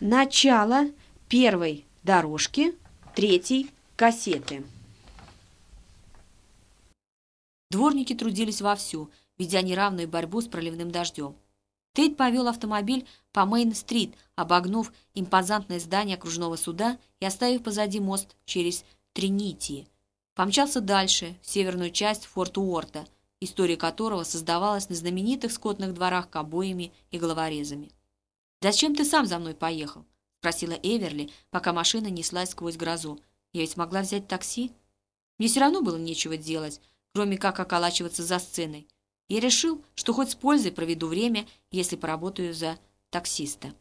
Начало первой дорожки третьей кассеты. Дворники трудились вовсю, ведя неравную борьбу с проливным дождем. Тейт повел автомобиль по Мейн-стрит, обогнув импозантное здание окружного суда и оставив позади мост через Тринити. Помчался дальше, в северную часть Форт Уорта, история которого создавалась на знаменитых скотных дворах кобоями и головорезами. «Зачем ты сам за мной поехал?» — спросила Эверли, пока машина неслась сквозь грозу. «Я ведь могла взять такси?» Мне все равно было нечего делать, кроме как околачиваться за сценой. Я решил, что хоть с пользой проведу время, если поработаю за таксиста.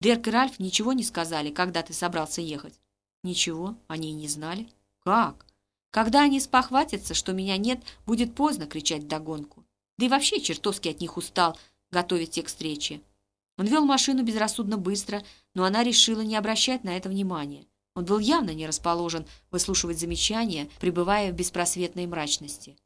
Дерк и Ральф ничего не сказали, когда ты собрался ехать. Ничего, они и не знали. Как? Когда они спохватятся, что меня нет, будет поздно кричать догонку. Да и вообще чертовски от них устал готовить их к встрече. Он вел машину безрассудно быстро, но она решила не обращать на это внимания. Он был явно не расположен выслушивать замечания, пребывая в беспросветной мрачности.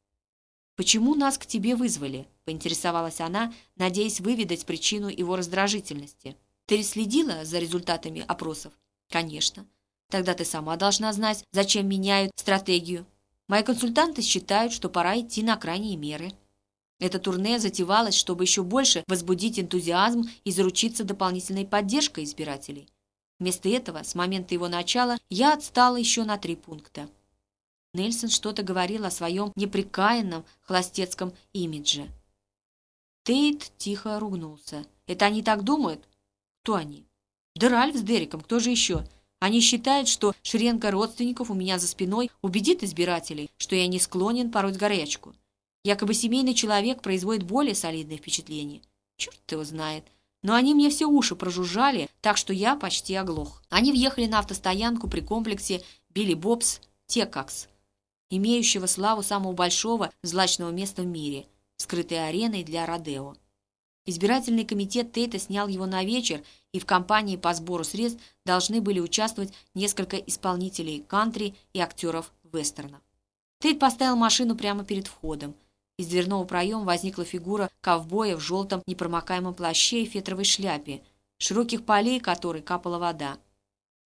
«Почему нас к тебе вызвали?» — поинтересовалась она, надеясь выведать причину его раздражительности. «Ты следила за результатами опросов?» «Конечно. Тогда ты сама должна знать, зачем меняют стратегию. Мои консультанты считают, что пора идти на крайние меры». Это турне затевалось, чтобы еще больше возбудить энтузиазм и заручиться дополнительной поддержкой избирателей. Вместо этого, с момента его начала, я отстала еще на три пункта. Нельсон что-то говорил о своем неприкаянном холостецком имидже. Тейт тихо ругнулся. «Это они так думают?» «Кто они?» «Да Ральф с Дереком, кто же еще?» Они считают, что шеренга родственников у меня за спиной убедит избирателей, что я не склонен пороть горячку. Якобы семейный человек производит более солидное впечатление. Черт его знает. Но они мне все уши прожужжали, так что я почти оглох. Они въехали на автостоянку при комплексе Билли Бобс Текакс имеющего славу самого большого злачного места в мире, скрытой ареной для Родео. Избирательный комитет Тейта снял его на вечер, и в кампании по сбору средств должны были участвовать несколько исполнителей кантри и актеров вестерна. Тейт поставил машину прямо перед входом. Из дверного проема возникла фигура ковбоя в желтом непромокаемом плаще и фетровой шляпе, широких полей которой капала вода.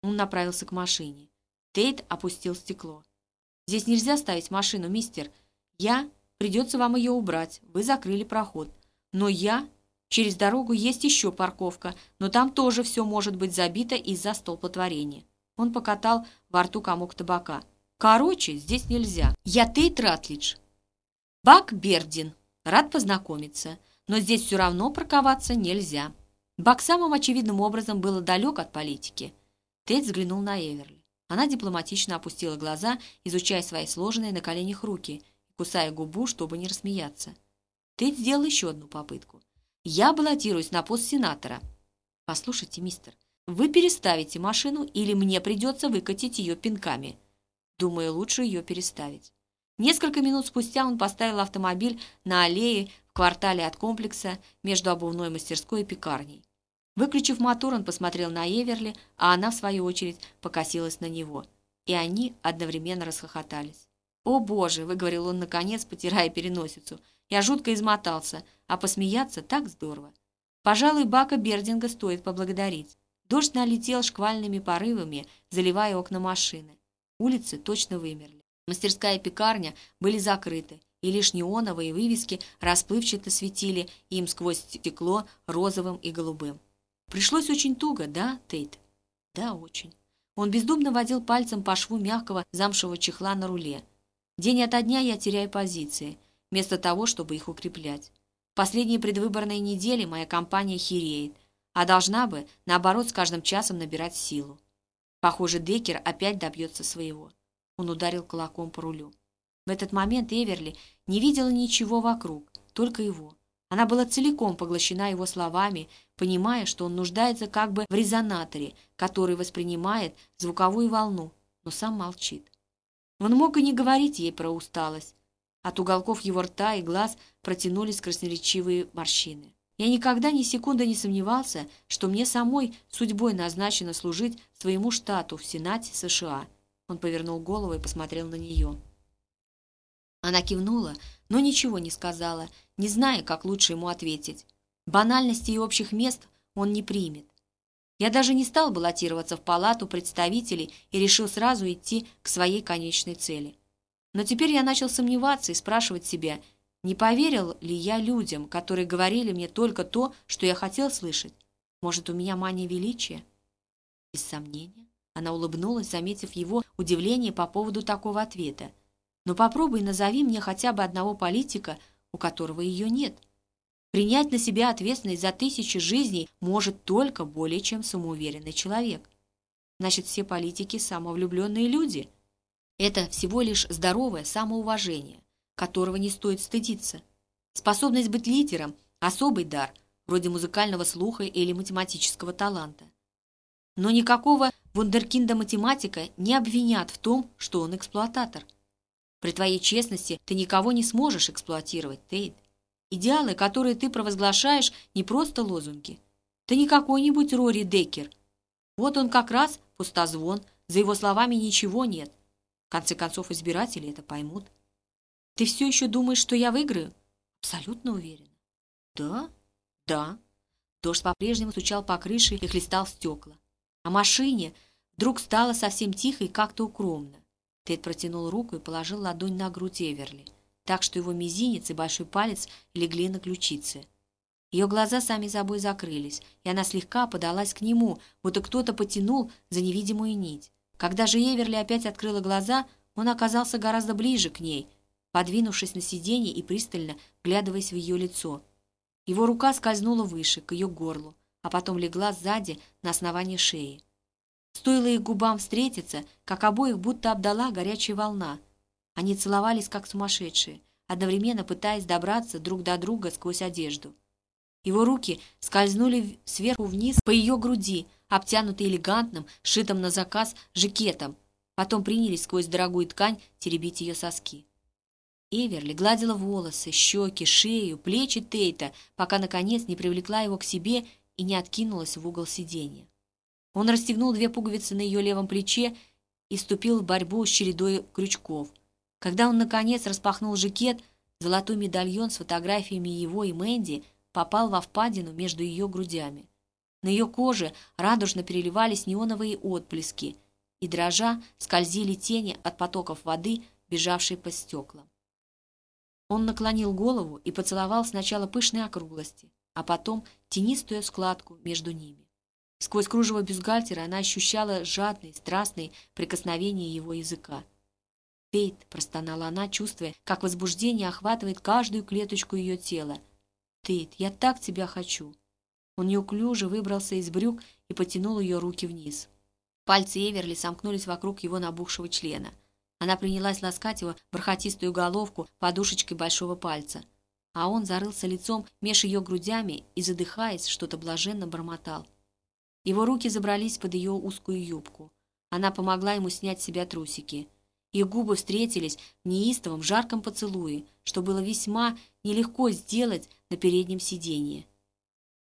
Он направился к машине. Тейт опустил стекло. Здесь нельзя ставить машину, мистер. Я... Придется вам ее убрать. Вы закрыли проход. Но я... Через дорогу есть еще парковка, но там тоже все может быть забито из-за столпотворения. Он покатал во рту комок табака. Короче, здесь нельзя. Я Тейт Ратлидж. Бак Бердин. Рад познакомиться. Но здесь все равно парковаться нельзя. Бак самым очевидным образом был далек от политики. Тейт взглянул на Эверли. Она дипломатично опустила глаза, изучая свои сложенные на коленях руки, кусая губу, чтобы не рассмеяться. Ты сделал еще одну попытку. Я баллотируюсь на пост сенатора. Послушайте, мистер, вы переставите машину или мне придется выкатить ее пинками. Думаю, лучше ее переставить. Несколько минут спустя он поставил автомобиль на аллее в квартале от комплекса между обувной мастерской и пекарней. Выключив мотор, он посмотрел на Эверли, а она, в свою очередь, покосилась на него. И они одновременно расхохотались. «О, Боже!» — выговорил он, наконец, потирая переносицу. «Я жутко измотался, а посмеяться так здорово. Пожалуй, Бака Бердинга стоит поблагодарить». Дождь налетел шквальными порывами, заливая окна машины. Улицы точно вымерли. Мастерская и пекарня были закрыты, и лишь неоновые вывески расплывчато светили им сквозь стекло розовым и голубым. Пришлось очень туго, да, Тейт? Да, очень. Он бездумно водил пальцем по шву мягкого замшевого чехла на руле. День ото дня я теряю позиции, вместо того, чтобы их укреплять. Последние предвыборные недели моя компания хереет, а должна бы, наоборот, с каждым часом набирать силу. Похоже, Деккер опять добьется своего. Он ударил кулаком по рулю. В этот момент Эверли не видела ничего вокруг, только его. Она была целиком поглощена его словами, понимая, что он нуждается как бы в резонаторе, который воспринимает звуковую волну, но сам молчит. Он мог и не говорить ей про усталость. От уголков его рта и глаз протянулись красноречивые морщины. Я никогда ни секунды не сомневался, что мне самой судьбой назначено служить своему штату в Сенате США. Он повернул голову и посмотрел на нее. Она кивнула, но ничего не сказала, не зная, как лучше ему ответить. Банальности и общих мест он не примет. Я даже не стал баллотироваться в палату представителей и решил сразу идти к своей конечной цели. Но теперь я начал сомневаться и спрашивать себя, не поверил ли я людям, которые говорили мне только то, что я хотел слышать. Может, у меня мания величия? Без сомнения. Она улыбнулась, заметив его удивление по поводу такого ответа. Но попробуй назови мне хотя бы одного политика, у которого ее нет. Принять на себя ответственность за тысячи жизней может только более чем самоуверенный человек. Значит, все политики – самовлюбленные люди. Это всего лишь здоровое самоуважение, которого не стоит стыдиться. Способность быть лидером – особый дар, вроде музыкального слуха или математического таланта. Но никакого вундеркинда-математика не обвинят в том, что он эксплуататор. При твоей честности ты никого не сможешь эксплуатировать, Тейт. Идеалы, которые ты провозглашаешь, не просто лозунги. Ты не какой-нибудь Рори Деккер. Вот он как раз пустозвон, за его словами ничего нет. В конце концов, избиратели это поймут. Ты все еще думаешь, что я выиграю? Абсолютно уверена. Да? Да. Дождь по-прежнему стучал по крыше и хлестал стекла. А машине вдруг стало совсем тихо и как-то укромно. Тед протянул руку и положил ладонь на грудь Эверли так что его мизинец и большой палец легли на ключицы. Ее глаза сами собой закрылись, и она слегка подалась к нему, будто кто-то потянул за невидимую нить. Когда же Эверли опять открыла глаза, он оказался гораздо ближе к ней, подвинувшись на сиденье и пристально вглядываясь в ее лицо. Его рука скользнула выше, к ее горлу, а потом легла сзади на основание шеи. Стоило их губам встретиться, как обоих будто обдала горячая волна — они целовались, как сумасшедшие, одновременно пытаясь добраться друг до друга сквозь одежду. Его руки скользнули сверху вниз по ее груди, обтянутой элегантным, шитым на заказ, жакетом. Потом принялись сквозь дорогую ткань теребить ее соски. Эверли гладила волосы, щеки, шею, плечи Тейта, пока, наконец, не привлекла его к себе и не откинулась в угол сиденья. Он расстегнул две пуговицы на ее левом плече и вступил в борьбу с чередой крючков — когда он, наконец, распахнул жакет, золотой медальон с фотографиями его и Мэнди попал во впадину между ее грудями. На ее коже радужно переливались неоновые отблески, и, дрожа, скользили тени от потоков воды, бежавшей по стеклам. Он наклонил голову и поцеловал сначала пышные округлости, а потом тенистую складку между ними. Сквозь кружево бюстгальтера она ощущала жадные, страстные прикосновения его языка. «Тейт», — простонала она, чувствуя, как возбуждение охватывает каждую клеточку ее тела. «Тейт, я так тебя хочу!» Он неуклюже выбрался из брюк и потянул ее руки вниз. Пальцы Эверли сомкнулись вокруг его набухшего члена. Она принялась ласкать его бархатистую головку подушечкой большого пальца. А он зарылся лицом меж ее грудями и, задыхаясь, что-то блаженно бормотал. Его руки забрались под ее узкую юбку. Она помогла ему снять с себя трусики. Их губы встретились в неистовом жарком поцелуе, что было весьма нелегко сделать на переднем сиденье.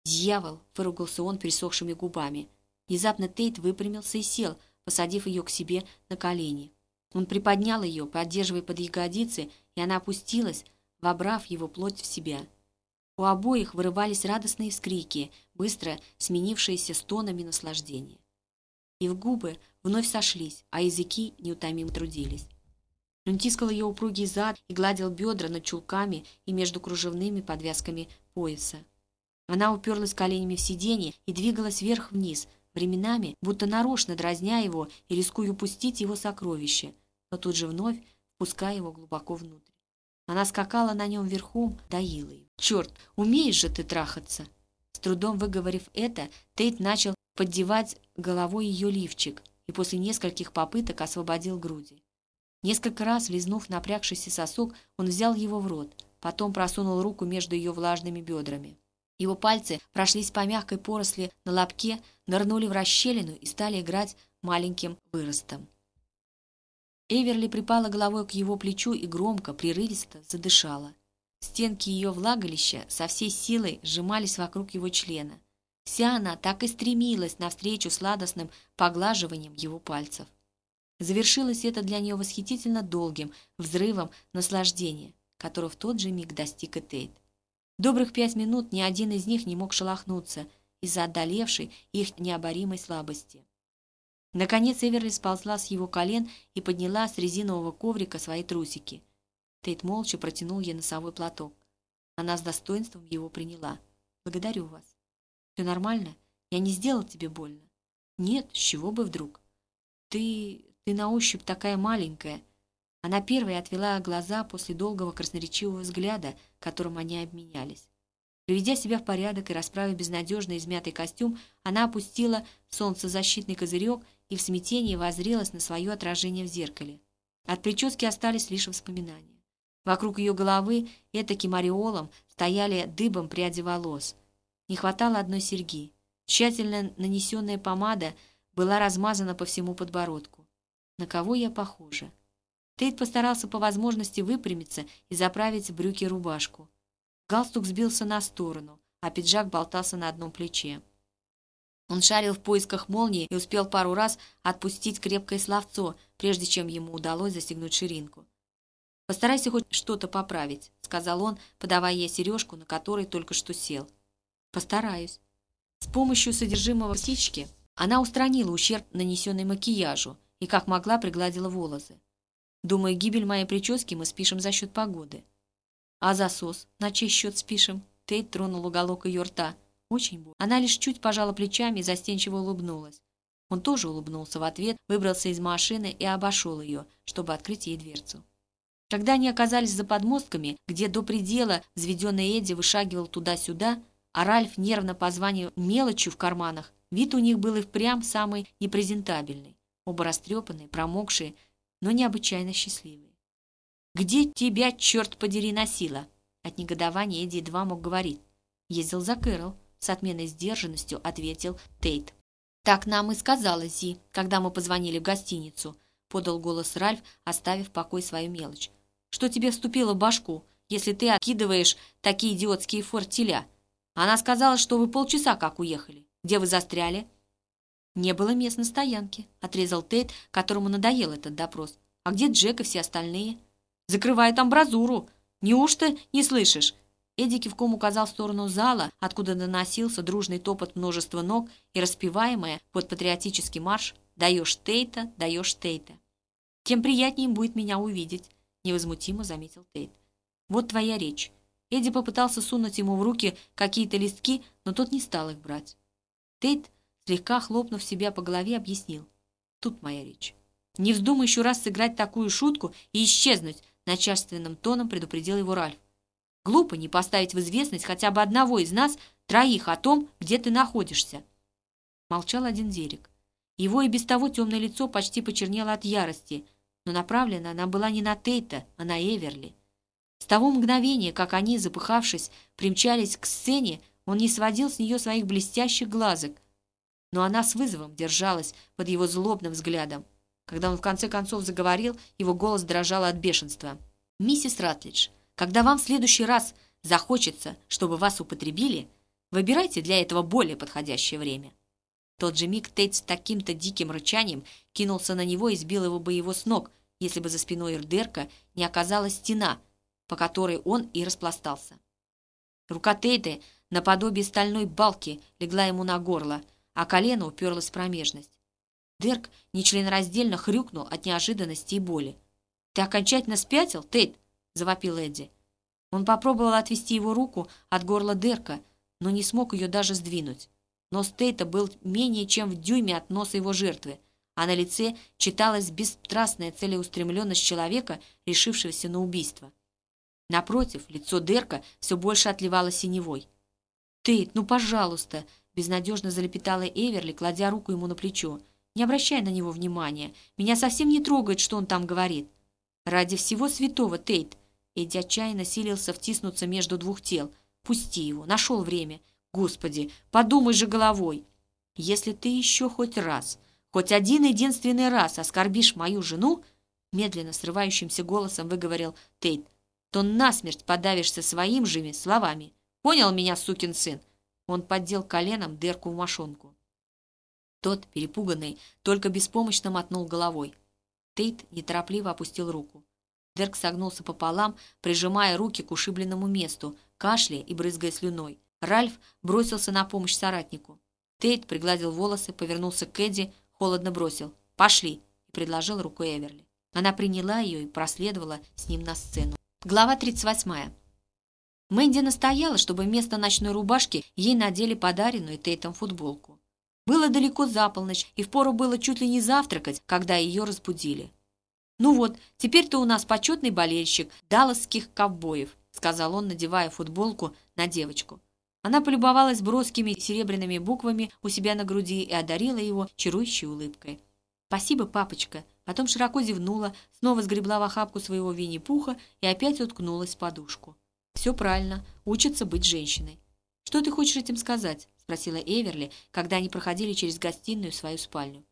«Дьявол!» — выругался он пересохшими губами. Внезапно Тейт выпрямился и сел, посадив ее к себе на колени. Он приподнял ее, поддерживая под ягодицы, и она опустилась, вобрав его плоть в себя. У обоих вырывались радостные скрики, быстро сменившиеся стонами наслаждения. И в губы вновь сошлись, а языки неутомимо трудились. Он тискал ее упругий зад и гладил бедра над чулками и между кружевными подвязками пояса. Она уперлась коленями в сиденье и двигалась вверх-вниз, временами, будто нарочно дразня его и рискуя упустить его сокровище, но тут же вновь впуская его глубоко внутрь. Она скакала на нем верхом, доила его. «Черт, умеешь же ты трахаться!» С трудом выговорив это, Тейт начал поддевать головой ее лифчик, и после нескольких попыток освободил груди. Несколько раз, лизнув напрягшийся сосок, он взял его в рот, потом просунул руку между ее влажными бедрами. Его пальцы прошлись по мягкой поросли на лобке, нырнули в расщелину и стали играть маленьким выростом. Эверли припала головой к его плечу и громко, прерывисто задышала. Стенки ее влагалища со всей силой сжимались вокруг его члена. Вся она так и стремилась навстречу сладостным поглаживанием его пальцев. Завершилось это для нее восхитительно долгим взрывом наслаждения, которого в тот же миг достиг и Тейт. Добрых пять минут ни один из них не мог шелохнуться, из-за одолевшей их необоримой слабости. Наконец Эверли сползла с его колен и подняла с резинового коврика свои трусики. Тейт молча протянул ей носовой платок. Она с достоинством его приняла. «Благодарю вас. Все нормально? Я не сделал тебе больно?» «Нет, с чего бы вдруг?» «Ты... ты на ощупь такая маленькая». Она первой отвела глаза после долгого красноречивого взгляда, которым они обменялись. Приведя себя в порядок и расправив безнадежно измятый костюм, она опустила солнцезащитный козырек и в смятении воззрелась на свое отражение в зеркале. От прически остались лишь воспоминания. Вокруг ее головы этаким ореолом стояли дыбом пряди волос. Не хватало одной серьги. Тщательно нанесенная помада была размазана по всему подбородку. На кого я похожа? Тейт постарался по возможности выпрямиться и заправить в брюки рубашку. Галстук сбился на сторону, а пиджак болтался на одном плече. Он шарил в поисках молнии и успел пару раз отпустить крепкое словцо, прежде чем ему удалось застегнуть ширинку. «Постарайся хоть что-то поправить», — сказал он, подавая ей сережку, на которой только что сел. «Постараюсь». С помощью содержимого птички она устранила ущерб, нанесенный макияжу, и как могла пригладила волосы. «Думаю, гибель моей прически мы спишем за счет погоды». «А засос? На чей счет спишем?» Тейт тронул уголок ее рта. «Очень больно». Она лишь чуть пожала плечами и застенчиво улыбнулась. Он тоже улыбнулся в ответ, выбрался из машины и обошел ее, чтобы открыть ей дверцу. Когда они оказались за подмостками, где до предела взведенный Эдди вышагивал туда-сюда, а Ральф нервно позванивал мелочью в карманах, вид у них был и впрямь самый непрезентабельный. Оба растрепанные, промокшие, но необычайно счастливые. «Где тебя, черт подери, носила?» От негодования Эдди едва мог говорить. «Ездил за Кэрол», — с отменной сдержанностью ответил Тейт. «Так нам и сказала Зи, когда мы позвонили в гостиницу», — подал голос Ральф, оставив в покой свою мелочь. «Что тебе вступило в башку, если ты откидываешь такие идиотские фортеля?» Она сказала, что вы полчаса как уехали. Где вы застряли?» «Не было мест на стоянке», — отрезал Тейт, которому надоел этот допрос. «А где Джек и все остальные?» «Закрывает амбразуру. Неужто не слышишь?» Эдди кивком указал в сторону зала, откуда доносился дружный топот множества ног и распеваемое под патриотический марш «Даешь Тейта, даешь Тейта». «Тем приятнее им будет меня увидеть», — невозмутимо заметил Тейт. «Вот твоя речь. Эдди попытался сунуть ему в руки какие-то листки, но тот не стал их брать. Тейт, слегка хлопнув себя по голове, объяснил. Тут моя речь. «Не вздумай еще раз сыграть такую шутку и исчезнуть», начальственным тоном предупредил его Ральф. «Глупо не поставить в известность хотя бы одного из нас, троих, о том, где ты находишься». Молчал один Дерек. Его и без того темное лицо почти почернело от ярости, но направлена она была не на Тейта, а на Эверли. С того мгновения, как они, запыхавшись, примчались к сцене, он не сводил с нее своих блестящих глазок. Но она с вызовом держалась под его злобным взглядом. Когда он в конце концов заговорил, его голос дрожал от бешенства. «Миссис Ратлидж, когда вам в следующий раз захочется, чтобы вас употребили, выбирайте для этого более подходящее время». тот же миг Тейт с таким-то диким рычанием кинулся на него и сбил его бы его с ног, если бы за спиной Ирдерка не оказалась стена, по которой он и распластался. Рука Тейты наподобие стальной балки легла ему на горло, а колено уперлось в промежность. Дерк нечленораздельно хрюкнул от неожиданности и боли. «Ты окончательно спятил, Тейт?» — завопил Эдди. Он попробовал отвести его руку от горла Дерка, но не смог ее даже сдвинуть. Нос Тейта был менее чем в дюйме от носа его жертвы, а на лице читалась бесстрастная целеустремленность человека, решившегося на убийство. Напротив, лицо Дерка все больше отливало синевой. «Тейт, ну, пожалуйста!» — безнадежно залепетала Эверли, кладя руку ему на плечо. «Не обращай на него внимания. Меня совсем не трогает, что он там говорит». «Ради всего святого, Тейт!» Эдди отчаянно силился втиснуться между двух тел. «Пусти его. Нашел время. Господи, подумай же головой. Если ты еще хоть раз, хоть один единственный раз оскорбишь мою жену, медленно срывающимся голосом выговорил Тейт, то насмерть подавишься своим живыми словами. Понял меня, сукин сын?» Он поддел коленом дырку в мошонку. Тот, перепуганный, только беспомощно мотнул головой. Тейт неторопливо опустил руку. Дерк согнулся пополам, прижимая руки к ушибленному месту, кашляя и брызгая слюной. Ральф бросился на помощь соратнику. Тейт пригладил волосы, повернулся к Эдди, холодно бросил «Пошли!» и предложил руку Эверли. Она приняла ее и проследовала с ним на сцену. Глава 38. Мэнди настояла, чтобы вместо ночной рубашки ей надели подаренную Тейтом футболку. Было далеко за полночь, и впору было чуть ли не завтракать, когда ее разбудили. «Ну вот, теперь ты у нас почетный болельщик далласских ковбоев», сказал он, надевая футболку на девочку. Она полюбовалась броскими серебряными буквами у себя на груди и одарила его чарующей улыбкой. «Спасибо, папочка!» Потом широко зевнула, снова сгребла в охапку своего Винни-Пуха и опять уткнулась в подушку. «Все правильно, учится быть женщиной». «Что ты хочешь этим сказать?» — спросила Эверли, когда они проходили через гостиную в свою спальню.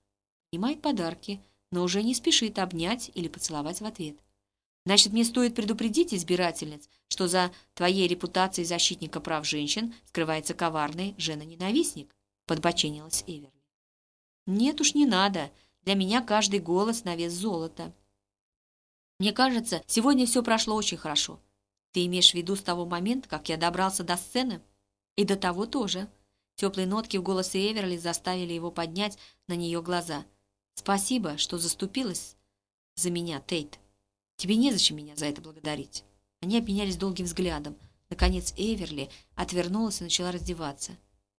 «Принимает подарки, но уже не спешит обнять или поцеловать в ответ. Значит, мне стоит предупредить избирательниц, что за твоей репутацией защитника прав женщин скрывается коварный жена-ненавистник», — подбоченилась Эверли. «Нет уж, не надо. Для меня каждый голос на вес золота. Мне кажется, сегодня все прошло очень хорошо. Ты имеешь в виду с того момента, как я добрался до сцены? И до того тоже». Теплые нотки в голосе Эверли заставили его поднять на нее глаза. «Спасибо, что заступилась за меня, Тейт». Тебе незачем меня за это благодарить». Они обменялись долгим взглядом. Наконец Эверли отвернулась и начала раздеваться.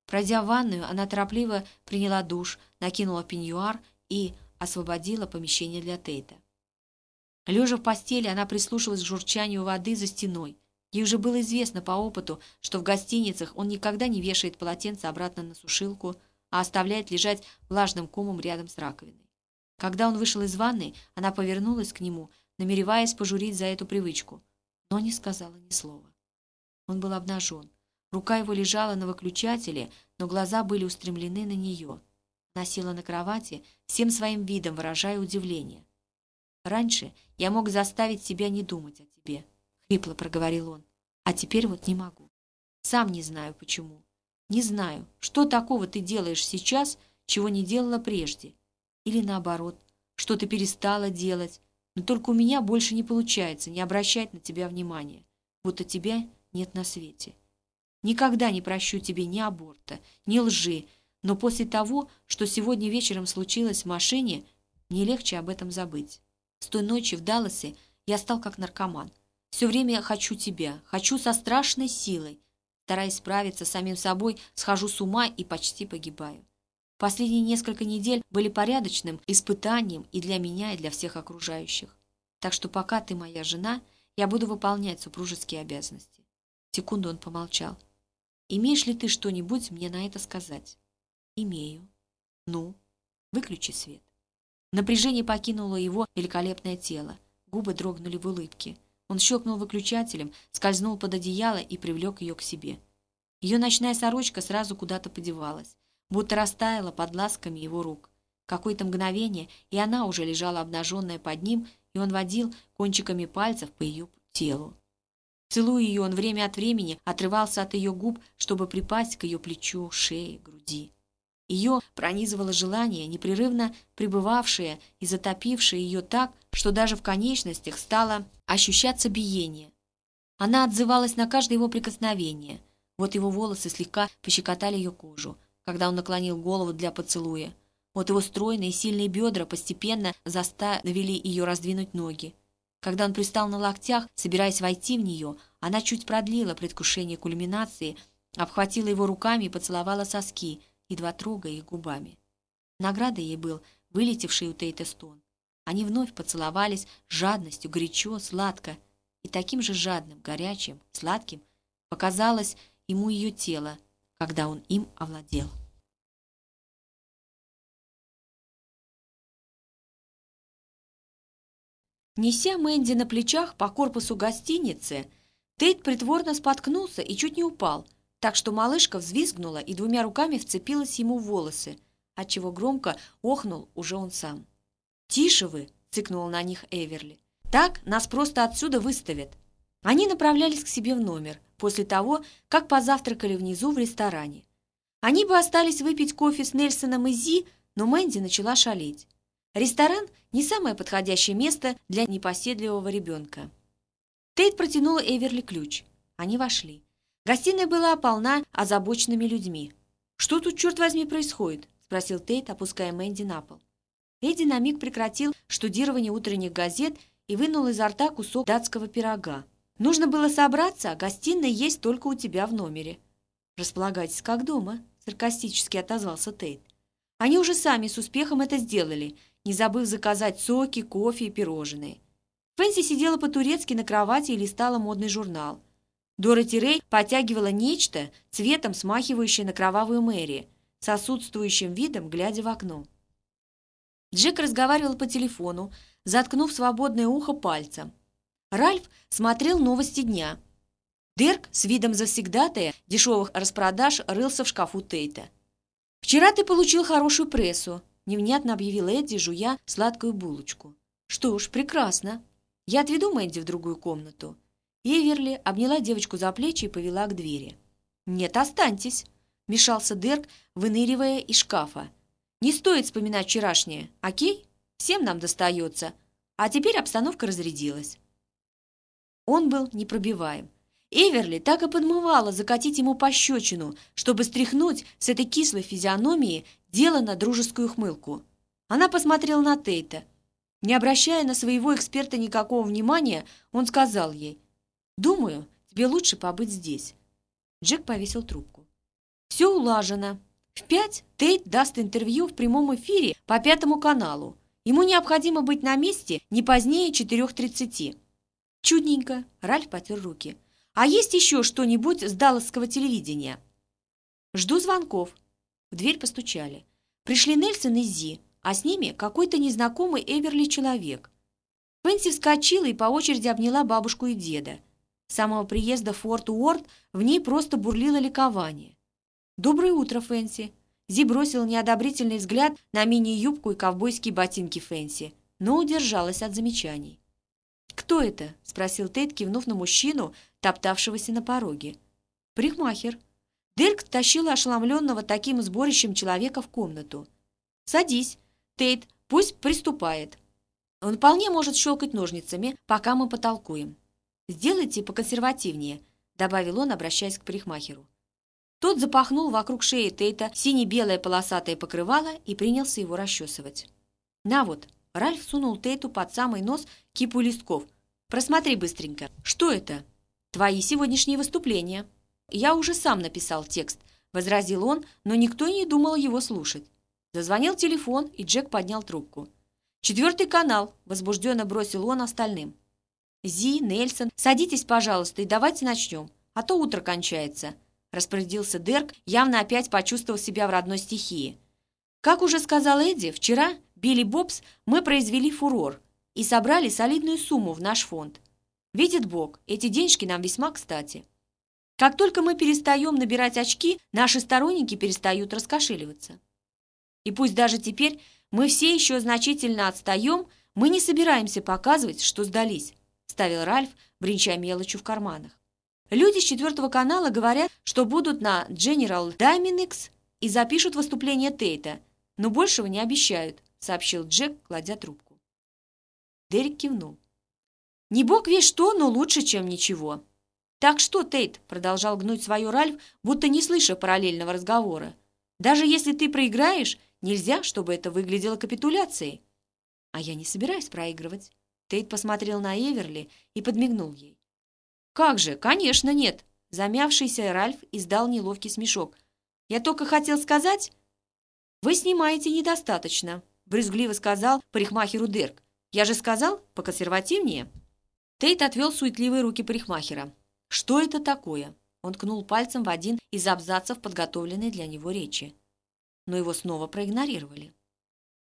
Пройдя в ванную, она торопливо приняла душ, накинула пеньюар и освободила помещение для Тейта. Лежа в постели, она прислушивалась к журчанию воды за стеной. Ей уже было известно по опыту, что в гостиницах он никогда не вешает полотенце обратно на сушилку, а оставляет лежать влажным комом рядом с раковиной. Когда он вышел из ванной, она повернулась к нему, намереваясь пожурить за эту привычку, но не сказала ни слова. Он был обнажен. Рука его лежала на выключателе, но глаза были устремлены на нее. Она села на кровати, всем своим видом выражая удивление. «Раньше я мог заставить себя не думать о тебе», — хрипло проговорил он. «А теперь вот не могу. Сам не знаю, почему. Не знаю, что такого ты делаешь сейчас, чего не делала прежде. Или наоборот, что ты перестала делать, но только у меня больше не получается не обращать на тебя внимания, будто тебя нет на свете. Никогда не прощу тебе ни аборта, ни лжи, но после того, что сегодня вечером случилось в машине, мне легче об этом забыть. С той ночи в Далласе я стал как наркоман. Все время я хочу тебя, хочу со страшной силой. Стараясь справиться с самим собой, схожу с ума и почти погибаю. Последние несколько недель были порядочным испытанием и для меня, и для всех окружающих. Так что пока ты моя жена, я буду выполнять супружеские обязанности. Секунду он помолчал. Имеешь ли ты что-нибудь мне на это сказать? Имею. Ну, выключи свет. Напряжение покинуло его великолепное тело. Губы дрогнули в улыбке. Он щелкнул выключателем, скользнул под одеяло и привлек ее к себе. Ее ночная сорочка сразу куда-то подевалась будто растаяла под ласками его рук. Какое-то мгновение, и она уже лежала обнаженная под ним, и он водил кончиками пальцев по ее телу. Целуя ее, он время от времени отрывался от ее губ, чтобы припасть к ее плечу, шее, груди. Ее пронизывало желание, непрерывно пребывавшее и затопившее ее так, что даже в конечностях стало ощущаться биение. Она отзывалась на каждое его прикосновение. Вот его волосы слегка пощекотали ее кожу когда он наклонил голову для поцелуя. Вот его стройные сильные бедра постепенно заставили ее раздвинуть ноги. Когда он пристал на локтях, собираясь войти в нее, она чуть продлила предвкушение кульминации, обхватила его руками и поцеловала соски, едва трогая их губами. Наградой ей был вылетевший у Тейта стон. Они вновь поцеловались жадностью, горячо, сладко, и таким же жадным, горячим, сладким показалось ему ее тело, когда он им овладел. Неся Мэнди на плечах по корпусу гостиницы, Тейт притворно споткнулся и чуть не упал, так что малышка взвизгнула и двумя руками вцепилась ему в волосы, отчего громко охнул уже он сам. «Тише вы!» — цыкнула на них Эверли. «Так нас просто отсюда выставят». Они направлялись к себе в номер после того, как позавтракали внизу в ресторане. Они бы остались выпить кофе с Нельсоном и Зи, но Мэнди начала шалеть. Ресторан – не самое подходящее место для непоседливого ребенка. Тейт протянула Эверли ключ. Они вошли. Гостиная была полна озабоченными людьми. «Что тут, черт возьми, происходит?» — спросил Тейт, опуская Мэнди на пол. Эдди на миг прекратил штудирование утренних газет и вынул изо рта кусок датского пирога. «Нужно было собраться, а гостиная есть только у тебя в номере». «Располагайтесь как дома», — саркастически отозвался Тейт. Они уже сами с успехом это сделали, не забыв заказать соки, кофе и пирожные. Фэнси сидела по-турецки на кровати и листала модный журнал. Дороти Рэй потягивала нечто, цветом смахивающее на кровавую Мэри, с отсутствующим видом, глядя в окно. Джек разговаривал по телефону, заткнув свободное ухо пальцем. Ральф смотрел новости дня. Дерк с видом завсегдатая дешевых распродаж рылся в шкафу Тейта. «Вчера ты получил хорошую прессу», — невнятно объявил Эдди, жуя сладкую булочку. «Что ж, прекрасно. Я отведу Мэнди в другую комнату». Эверли обняла девочку за плечи и повела к двери. «Нет, останьтесь», — мешался Дерк, выныривая из шкафа. «Не стоит вспоминать вчерашнее, окей? Всем нам достается. А теперь обстановка разрядилась». Он был непробиваем. Эверли так и подмывала закатить ему пощечину, чтобы стряхнуть с этой кислой физиономии дело на дружескую хмылку. Она посмотрела на Тейта. Не обращая на своего эксперта никакого внимания, он сказал ей, «Думаю, тебе лучше побыть здесь». Джек повесил трубку. «Все улажено. В пять Тейт даст интервью в прямом эфире по Пятому каналу. Ему необходимо быть на месте не позднее 4.30». «Чудненько», — Ральф потер руки. А есть еще что-нибудь с далласского телевидения? Жду звонков. В дверь постучали. Пришли Нельсон и Зи, а с ними какой-то незнакомый Эверли человек. Фэнси вскочила и по очереди обняла бабушку и деда. С самого приезда в Форт Уорд в ней просто бурлило ликование. «Доброе утро, Фэнси!» Зи бросила неодобрительный взгляд на мини-юбку и ковбойские ботинки Фэнси, но удержалась от замечаний. «Кто это?» — спросил Тейт, кивнув на мужчину, топтавшегося на пороге. «Парикмахер». Дырк тащил ошеломленного таким сборищем человека в комнату. «Садись. Тейт, пусть приступает. Он вполне может щелкать ножницами, пока мы потолкуем. Сделайте поконсервативнее», — добавил он, обращаясь к парикмахеру. Тот запахнул вокруг шеи Тейта сине-белое полосатое покрывало и принялся его расчесывать. «На вот», — Ральф сунул Тейту под самый нос кипу листков. «Просмотри быстренько. Что это?» твои сегодняшние выступления». «Я уже сам написал текст», — возразил он, но никто не думал его слушать. Зазвонил телефон, и Джек поднял трубку. «Четвертый канал», — возбужденно бросил он остальным. «Зи, Нельсон, садитесь, пожалуйста, и давайте начнем, а то утро кончается», — распорядился Дерк, явно опять почувствовав себя в родной стихии. «Как уже сказал Эдди, вчера, Билли Бобс, мы произвели фурор и собрали солидную сумму в наш фонд. Видит Бог, эти денежки нам весьма кстати. Как только мы перестаем набирать очки, наши сторонники перестают раскошеливаться. И пусть даже теперь мы все еще значительно отстаем, мы не собираемся показывать, что сдались, ставил Ральф, бренча мелочью в карманах. Люди с четвертого канала говорят, что будут на General Dynamics и запишут выступление Тейта, но большего не обещают, сообщил Джек, кладя трубку. Дерек кивнул. Не бог весь что, но лучше, чем ничего. Так что, Тейт, продолжал гнуть свою Ральф, будто не слыша параллельного разговора. Даже если ты проиграешь, нельзя, чтобы это выглядело капитуляцией. А я не собираюсь проигрывать. Тейт посмотрел на Эверли и подмигнул ей. «Как же, конечно, нет!» Замявшийся Ральф издал неловкий смешок. «Я только хотел сказать...» «Вы снимаете недостаточно», — брюзгливо сказал парикмахеру Дерк. «Я же сказал, поконсервативнее». Тейт отвел суетливые руки парикмахера. «Что это такое?» Он ткнул пальцем в один из абзацев подготовленной для него речи. Но его снова проигнорировали.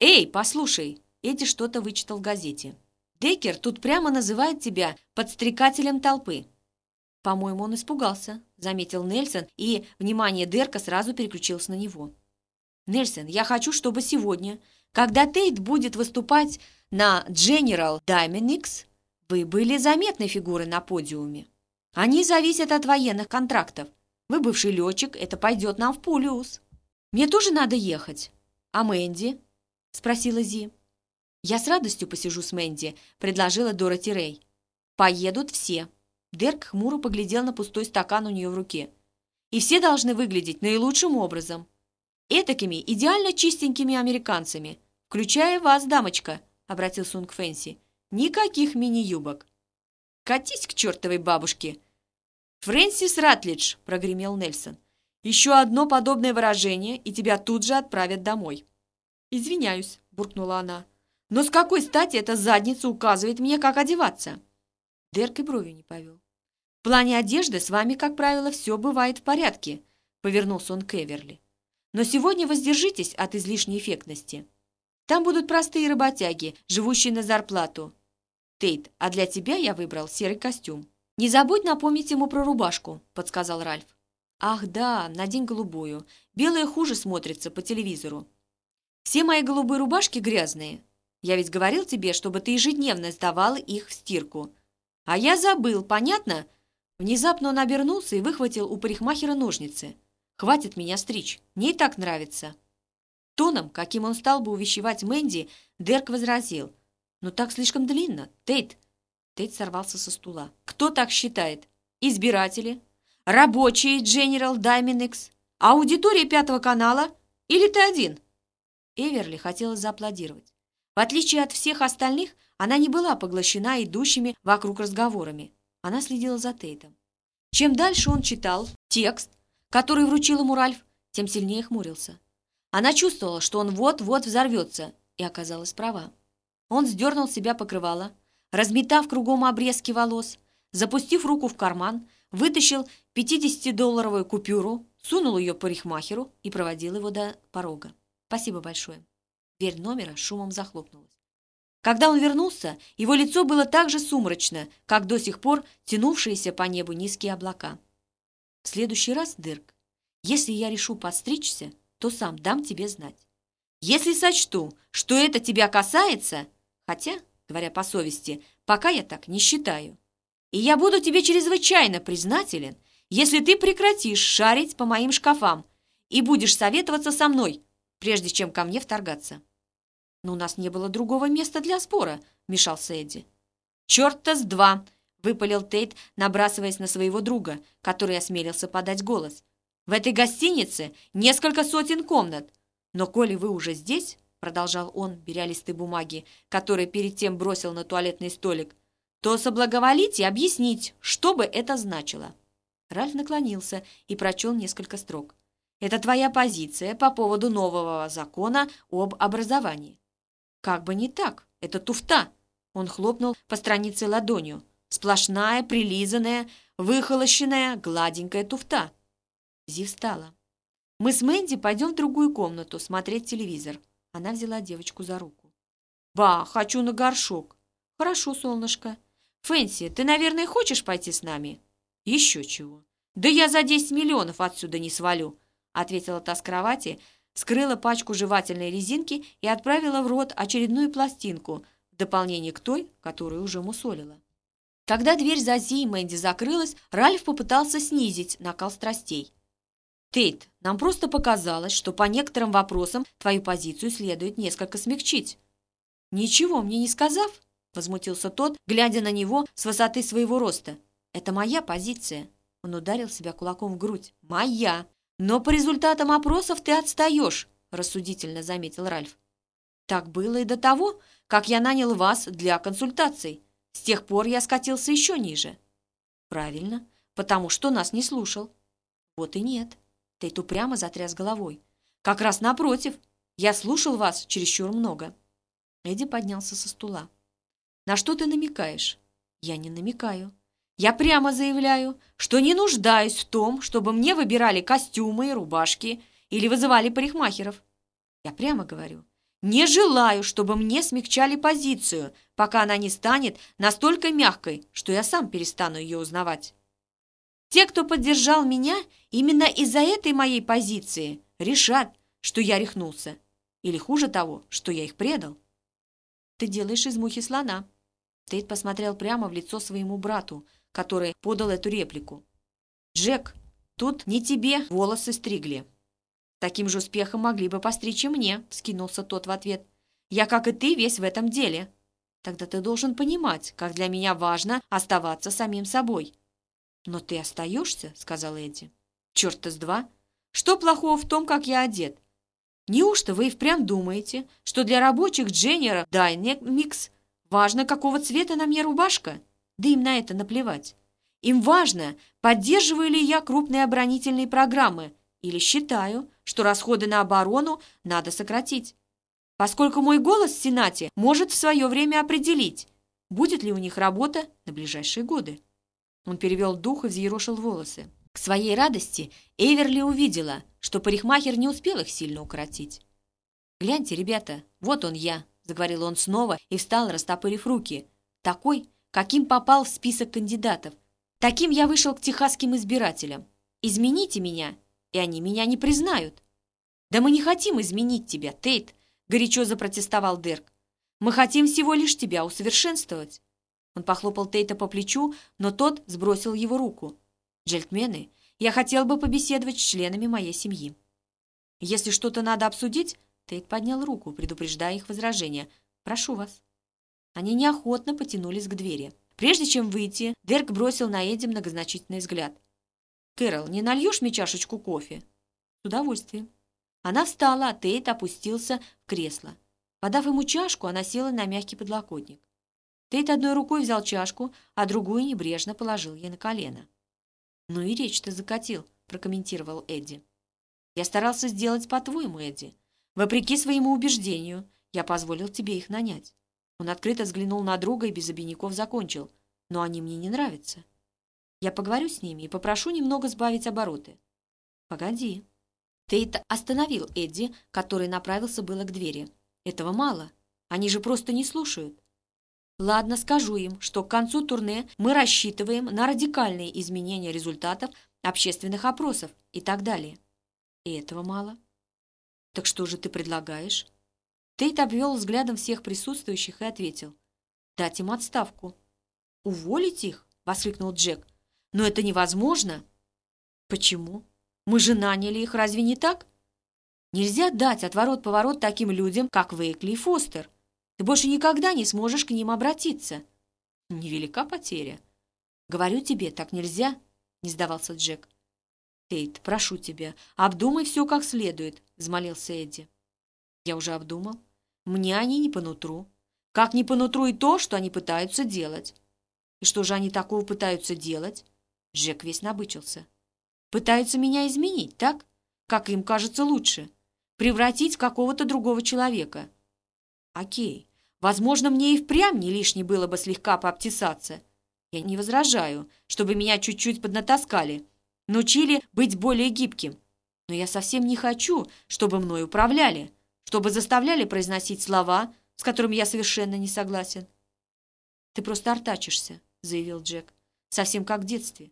«Эй, послушай!» Эдди что-то вычитал в газете. «Деккер тут прямо называет тебя подстрекателем толпы». «По-моему, он испугался», — заметил Нельсон, и внимание Дерка сразу переключилось на него. «Нельсон, я хочу, чтобы сегодня, когда Тейт будет выступать на General Dynamics, вы были заметной фигурой на подиуме. Они зависят от военных контрактов. Вы бывший летчик, это пойдет нам в плюс. Мне тоже надо ехать. А Мэнди? Спросила Зи. Я с радостью посижу с Мэнди, предложила Дороти Рэй. Поедут все. Дерк хмуро поглядел на пустой стакан у нее в руке. «И все должны выглядеть наилучшим образом. Этакими идеально чистенькими американцами, включая вас, дамочка», — обратился он к Фэнси. «Никаких мини-юбок». «Катись к чертовой бабушке!» «Фрэнсис Ратлидж!» — прогремел Нельсон. «Еще одно подобное выражение, и тебя тут же отправят домой». «Извиняюсь», — буркнула она. «Но с какой стати эта задница указывает мне, как одеваться?» Дерк и бровью не повел. В плане одежды с вами, как правило, все бывает в порядке», — повернулся он к Эверли. «Но сегодня воздержитесь от излишней эффектности. Там будут простые работяги, живущие на зарплату. Тейт, а для тебя я выбрал серый костюм. Не забудь напомнить ему про рубашку», — подсказал Ральф. «Ах да, надень голубую. Белая хуже смотрится по телевизору. Все мои голубые рубашки грязные. Я ведь говорил тебе, чтобы ты ежедневно сдавал их в стирку. А я забыл, понятно?» Внезапно он обернулся и выхватил у парикмахера ножницы. «Хватит меня стричь, мне и так нравится». Тоном, каким он стал бы увещевать Мэнди, Дерк возразил. «Ну так слишком длинно. Тейт!» Тейт сорвался со стула. «Кто так считает? Избиратели? Рабочие General Dynamics? Аудитория Пятого канала? Или ты один?» Эверли хотела зааплодировать. В отличие от всех остальных, она не была поглощена идущими вокруг разговорами. Она следила за Тейтом. Чем дальше он читал текст, который вручил ему Ральф, тем сильнее хмурился. Она чувствовала, что он вот-вот взорвется, и оказалась права. Он сдернул себя покрывало, разметав кругом обрезки волос, запустив руку в карман, вытащил 50-долларовую купюру, сунул ее парикмахеру и проводил его до порога. «Спасибо большое». Дверь номера шумом захлопнулась. Когда он вернулся, его лицо было так же сумрачно, как до сих пор тянувшиеся по небу низкие облака. «В следующий раз, Дырк, если я решу подстричься, то сам дам тебе знать. Если сочту, что это тебя касается, хотя, говоря по совести, пока я так не считаю, и я буду тебе чрезвычайно признателен, если ты прекратишь шарить по моим шкафам и будешь советоваться со мной, прежде чем ко мне вторгаться». «Но у нас не было другого места для спора», — вмешался Эдди. «Черт-то с два!» — выпалил Тейт, набрасываясь на своего друга, который осмелился подать голос. «В этой гостинице несколько сотен комнат. Но коли вы уже здесь, — продолжал он, беря листы бумаги, которые перед тем бросил на туалетный столик, то соблаговолите объяснить, что бы это значило». Ральф наклонился и прочел несколько строк. «Это твоя позиция по поводу нового закона об образовании. Как бы не так, это туфта. Он хлопнул по странице ладонью. Сплошная, прилизанная, выхолощенная, гладенькая туфта. Зи встала. «Мы с Мэнди пойдем в другую комнату смотреть телевизор». Она взяла девочку за руку. «Ба, хочу на горшок». «Хорошо, солнышко». «Фэнси, ты, наверное, хочешь пойти с нами?» «Еще чего». «Да я за десять миллионов отсюда не свалю», — ответила та с кровати, скрыла пачку жевательной резинки и отправила в рот очередную пластинку в дополнение к той, которую уже мусолила. Когда дверь за Зи и Мэнди закрылась, Ральф попытался снизить накал страстей. «Тейт, нам просто показалось, что по некоторым вопросам твою позицию следует несколько смягчить». «Ничего мне не сказав?» — возмутился тот, глядя на него с высоты своего роста. «Это моя позиция». Он ударил себя кулаком в грудь. «Моя!» «Но по результатам опросов ты отстаешь», — рассудительно заметил Ральф. «Так было и до того, как я нанял вас для консультаций. С тех пор я скатился еще ниже». «Правильно, потому что нас не слушал». «Вот и нет». Тейт упрямо затряс головой. «Как раз напротив. Я слушал вас чересчур много». Эдди поднялся со стула. «На что ты намекаешь?» «Я не намекаю. Я прямо заявляю, что не нуждаюсь в том, чтобы мне выбирали костюмы и рубашки или вызывали парикмахеров. Я прямо говорю, не желаю, чтобы мне смягчали позицию, пока она не станет настолько мягкой, что я сам перестану ее узнавать. Те, кто поддержал меня именно из-за этой моей позиции, решат, что я рехнулся. Или хуже того, что я их предал. Ты делаешь из мухи слона. Тейт посмотрел прямо в лицо своему брату, который подал эту реплику. «Джек, тут не тебе волосы стригли». «Таким же успехом могли бы постричь и мне», — скинулся тот в ответ. «Я, как и ты, весь в этом деле». «Тогда ты должен понимать, как для меня важно оставаться самим собой. «Но ты остаешься?» — сказал Эдди. «Черт-то с два! Что плохого в том, как я одет? Неужто вы и впрямь думаете, что для рабочих Дженнера Дайнемикс важно, какого цвета на мне рубашка? Да им на это наплевать. Им важно, поддерживаю ли я крупные оборонительные программы или считаю, что расходы на оборону надо сократить. Поскольку мой голос в Сенате может в свое время определить, будет ли у них работа на ближайшие годы. Он перевел дух и взъерошил волосы. К своей радости Эверли увидела, что парикмахер не успел их сильно укоротить. «Гляньте, ребята, вот он я», — заговорил он снова и встал, растопырив руки. «Такой, каким попал в список кандидатов. Таким я вышел к техасским избирателям. Измените меня, и они меня не признают». «Да мы не хотим изменить тебя, Тейт», — горячо запротестовал Дерк. «Мы хотим всего лишь тебя усовершенствовать». Он похлопал Тейта по плечу, но тот сбросил его руку. «Джельтмены, я хотел бы побеседовать с членами моей семьи». «Если что-то надо обсудить...» Тейт поднял руку, предупреждая их возражения. «Прошу вас». Они неохотно потянулись к двери. Прежде чем выйти, Дерк бросил на Эдди многозначительный взгляд. «Кэрол, не нальешь мне чашечку кофе?» «С удовольствием». Она встала, а Тейт опустился в кресло. Подав ему чашку, она села на мягкий подлокотник. Тейт одной рукой взял чашку, а другую небрежно положил ей на колено. «Ну и речь-то закатил», — прокомментировал Эдди. «Я старался сделать по-твоему, Эдди. Вопреки своему убеждению, я позволил тебе их нанять». Он открыто взглянул на друга и без обиняков закончил. «Но они мне не нравятся. Я поговорю с ними и попрошу немного сбавить обороты». «Погоди». Тейт остановил Эдди, который направился было к двери. «Этого мало. Они же просто не слушают. Ладно, скажу им, что к концу турне мы рассчитываем на радикальные изменения результатов общественных опросов и так далее. И этого мало. Так что же ты предлагаешь? Тейт обвел взглядом всех присутствующих и ответил. Дать им отставку. Уволить их? Воскликнул Джек. Но это невозможно. Почему? Мы же наняли их, разве не так? Нельзя дать отворот-поворот таким людям, как Вейкли и Фостер. Ты больше никогда не сможешь к ним обратиться. Невелика потеря. Говорю тебе, так нельзя, не сдавался Джек. Тейт, прошу тебя, обдумай все как следует, взмолился Эдди. Я уже обдумал. Мне они не по нутру. Как не по нутру и то, что они пытаются делать. И что же они такого пытаются делать? Джек весь набычился. Пытаются меня изменить, так? Как им кажется лучше. Превратить в какого-то другого человека. Окей. Возможно, мне и впрямь не лишне было бы слегка пообтесаться. Я не возражаю, чтобы меня чуть-чуть поднатаскали. Научили быть более гибким. Но я совсем не хочу, чтобы мной управляли, чтобы заставляли произносить слова, с которыми я совершенно не согласен. «Ты просто артачишься», — заявил Джек. «Совсем как в детстве.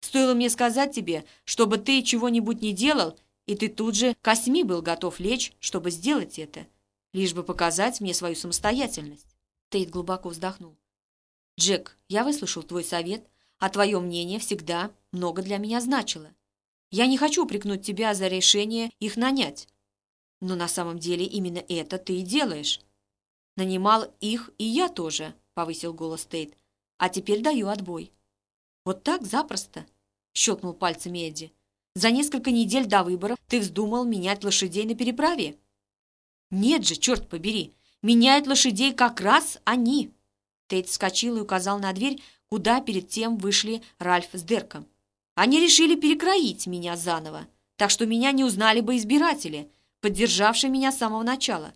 Стоило мне сказать тебе, чтобы ты чего-нибудь не делал, и ты тут же косьми был готов лечь, чтобы сделать это» лишь бы показать мне свою самостоятельность. Тейт глубоко вздохнул. «Джек, я выслушал твой совет, а твое мнение всегда много для меня значило. Я не хочу упрекнуть тебя за решение их нанять. Но на самом деле именно это ты и делаешь. Нанимал их и я тоже, — повысил голос Тейт. А теперь даю отбой. Вот так запросто, — щелкнул пальцами Эдди. За несколько недель до выборов ты вздумал менять лошадей на переправе. «Нет же, черт побери! Меняют лошадей как раз они!» Тейт вскочил и указал на дверь, куда перед тем вышли Ральф с Дерком. «Они решили перекроить меня заново, так что меня не узнали бы избиратели, поддержавшие меня с самого начала.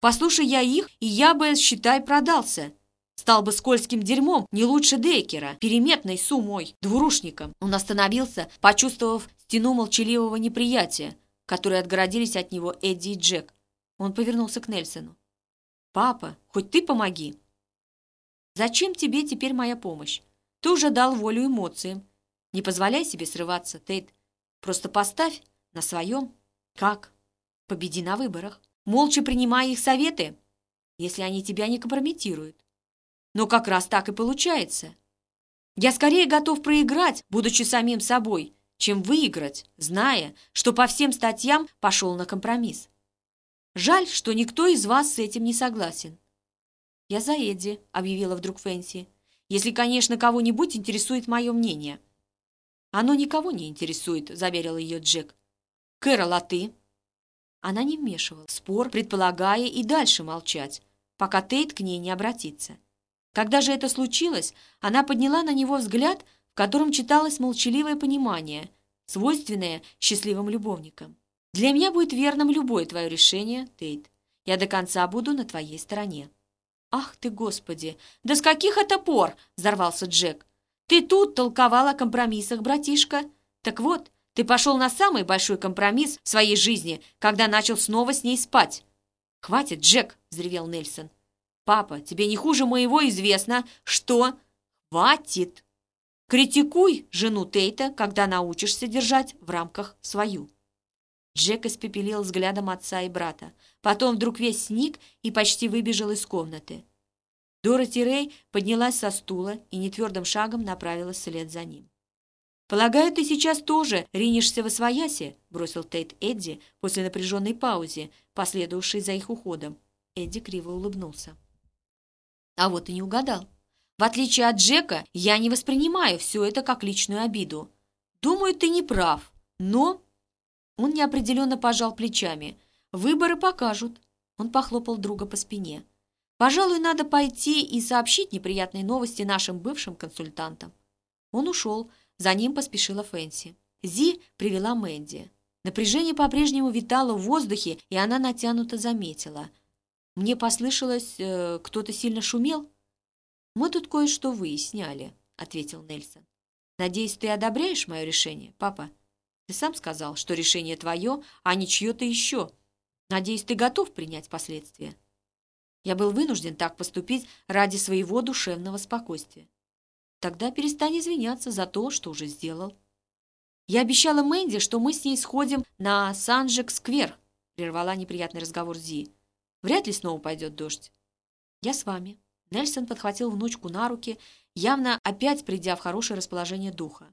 Послушай я их, и я бы, считай, продался. Стал бы скользким дерьмом, не лучше Дейкера, переметной сумой, двурушником». Он остановился, почувствовав стену молчаливого неприятия, которые отгородились от него Эдди и Джек. Он повернулся к Нельсону. «Папа, хоть ты помоги!» «Зачем тебе теперь моя помощь? Ты уже дал волю эмоциям. Не позволяй себе срываться, Тейт. Просто поставь на своем. Как? Победи на выборах. Молча принимай их советы, если они тебя не компрометируют. Но как раз так и получается. Я скорее готов проиграть, будучи самим собой, чем выиграть, зная, что по всем статьям пошел на компромисс. Жаль, что никто из вас с этим не согласен. «Я за Эдди», — объявила вдруг Фэнси. «Если, конечно, кого-нибудь интересует мое мнение». «Оно никого не интересует», — заверил ее Джек. «Кэрол, а ты?» Она не вмешивала спор, предполагая и дальше молчать, пока Тейт к ней не обратится. Когда же это случилось, она подняла на него взгляд, в котором читалось молчаливое понимание, свойственное счастливым любовникам. «Для меня будет верным любое твое решение, Тейт. Я до конца буду на твоей стороне». «Ах ты, Господи! Да с каких это пор?» — взорвался Джек. «Ты тут толковал о компромиссах, братишка. Так вот, ты пошел на самый большой компромисс в своей жизни, когда начал снова с ней спать». «Хватит, Джек!» — взревел Нельсон. «Папа, тебе не хуже моего известно, что...» «Хватит! Критикуй жену Тейта, когда научишься держать в рамках свою». Джек испепелил взглядом отца и брата. Потом вдруг весь сник и почти выбежал из комнаты. Дороти Рэй поднялась со стула и нетвердым шагом направилась вслед за ним. «Полагаю, ты сейчас тоже ринешься во свояси?» — бросил Тейт Эдди после напряженной паузы, последовавшей за их уходом. Эдди криво улыбнулся. «А вот и не угадал. В отличие от Джека, я не воспринимаю все это как личную обиду. Думаю, ты не прав, но он неопределенно пожал плечами. «Выборы покажут». Он похлопал друга по спине. «Пожалуй, надо пойти и сообщить неприятные новости нашим бывшим консультантам». Он ушел. За ним поспешила Фэнси. Зи привела Мэнди. Напряжение по-прежнему витало в воздухе, и она натянуто заметила. «Мне послышалось, э, кто-то сильно шумел?» «Мы тут кое-что выясняли», — ответил Нельсон. «Надеюсь, ты одобряешь мое решение, папа?» Ты сам сказал, что решение твое, а не чье-то еще. Надеюсь, ты готов принять последствия. Я был вынужден так поступить ради своего душевного спокойствия. Тогда перестань извиняться за то, что уже сделал. Я обещала Мэнди, что мы с ней сходим на Санджек-сквер, прервала неприятный разговор Зи. Вряд ли снова пойдет дождь. Я с вами. Нельсон подхватил внучку на руки, явно опять придя в хорошее расположение духа.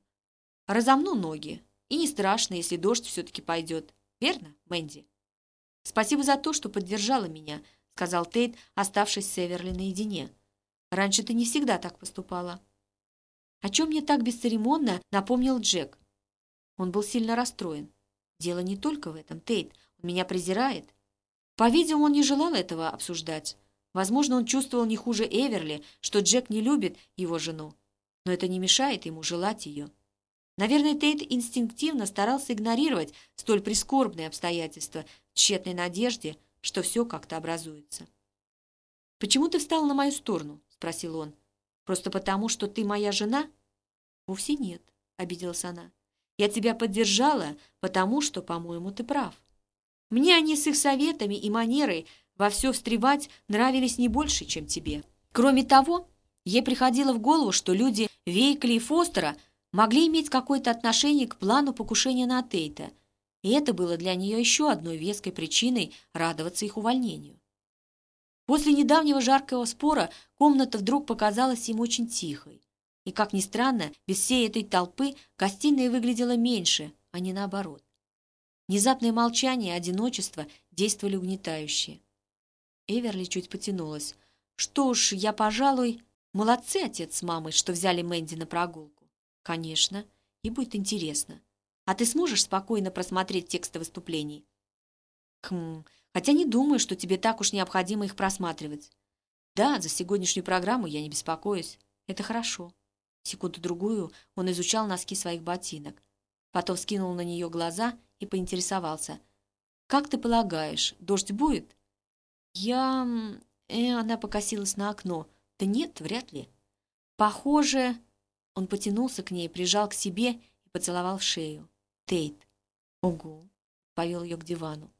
Разомну ноги, и не страшно, если дождь все-таки пойдет. Верно, Мэнди? Спасибо за то, что поддержала меня, сказал Тейт, оставшись с Эверли наедине. Раньше ты не всегда так поступала. О чем мне так бесцеремонно напомнил Джек. Он был сильно расстроен. Дело не только в этом, Тейт. Он меня презирает. По-видимому, он не желал этого обсуждать. Возможно, он чувствовал не хуже Эверли, что Джек не любит его жену. Но это не мешает ему желать ее. Наверное, Тейт инстинктивно старался игнорировать столь прискорбные обстоятельства в тщетной надежде, что все как-то образуется. «Почему ты встал на мою сторону?» — спросил он. «Просто потому, что ты моя жена?» «Вовсе нет», — обиделась она. «Я тебя поддержала, потому что, по-моему, ты прав. Мне они с их советами и манерой во все встревать нравились не больше, чем тебе. Кроме того, ей приходило в голову, что люди Вейкли и Фостера — могли иметь какое-то отношение к плану покушения на Тейта, и это было для нее еще одной веской причиной радоваться их увольнению. После недавнего жаркого спора комната вдруг показалась им очень тихой. И, как ни странно, без всей этой толпы гостиная выглядела меньше, а не наоборот. Внезапное молчание и одиночество действовали угнетающе. Эверли чуть потянулась. «Что ж, я, пожалуй, молодцы, отец с мамой, что взяли Мэнди на прогулку. «Конечно. И будет интересно. А ты сможешь спокойно просмотреть тексты выступлений?» «Хм, хотя не думаю, что тебе так уж необходимо их просматривать. Да, за сегодняшнюю программу я не беспокоюсь. Это хорошо». Секунду-другую он изучал носки своих ботинок. Потом скинул на нее глаза и поинтересовался. «Как ты полагаешь, дождь будет?» «Я...» э, Она покосилась на окно. «Да нет, вряд ли». «Похоже...» Он потянулся к ней, прижал к себе и поцеловал шею. «Тейт!» «Ого!» — повел ее к дивану.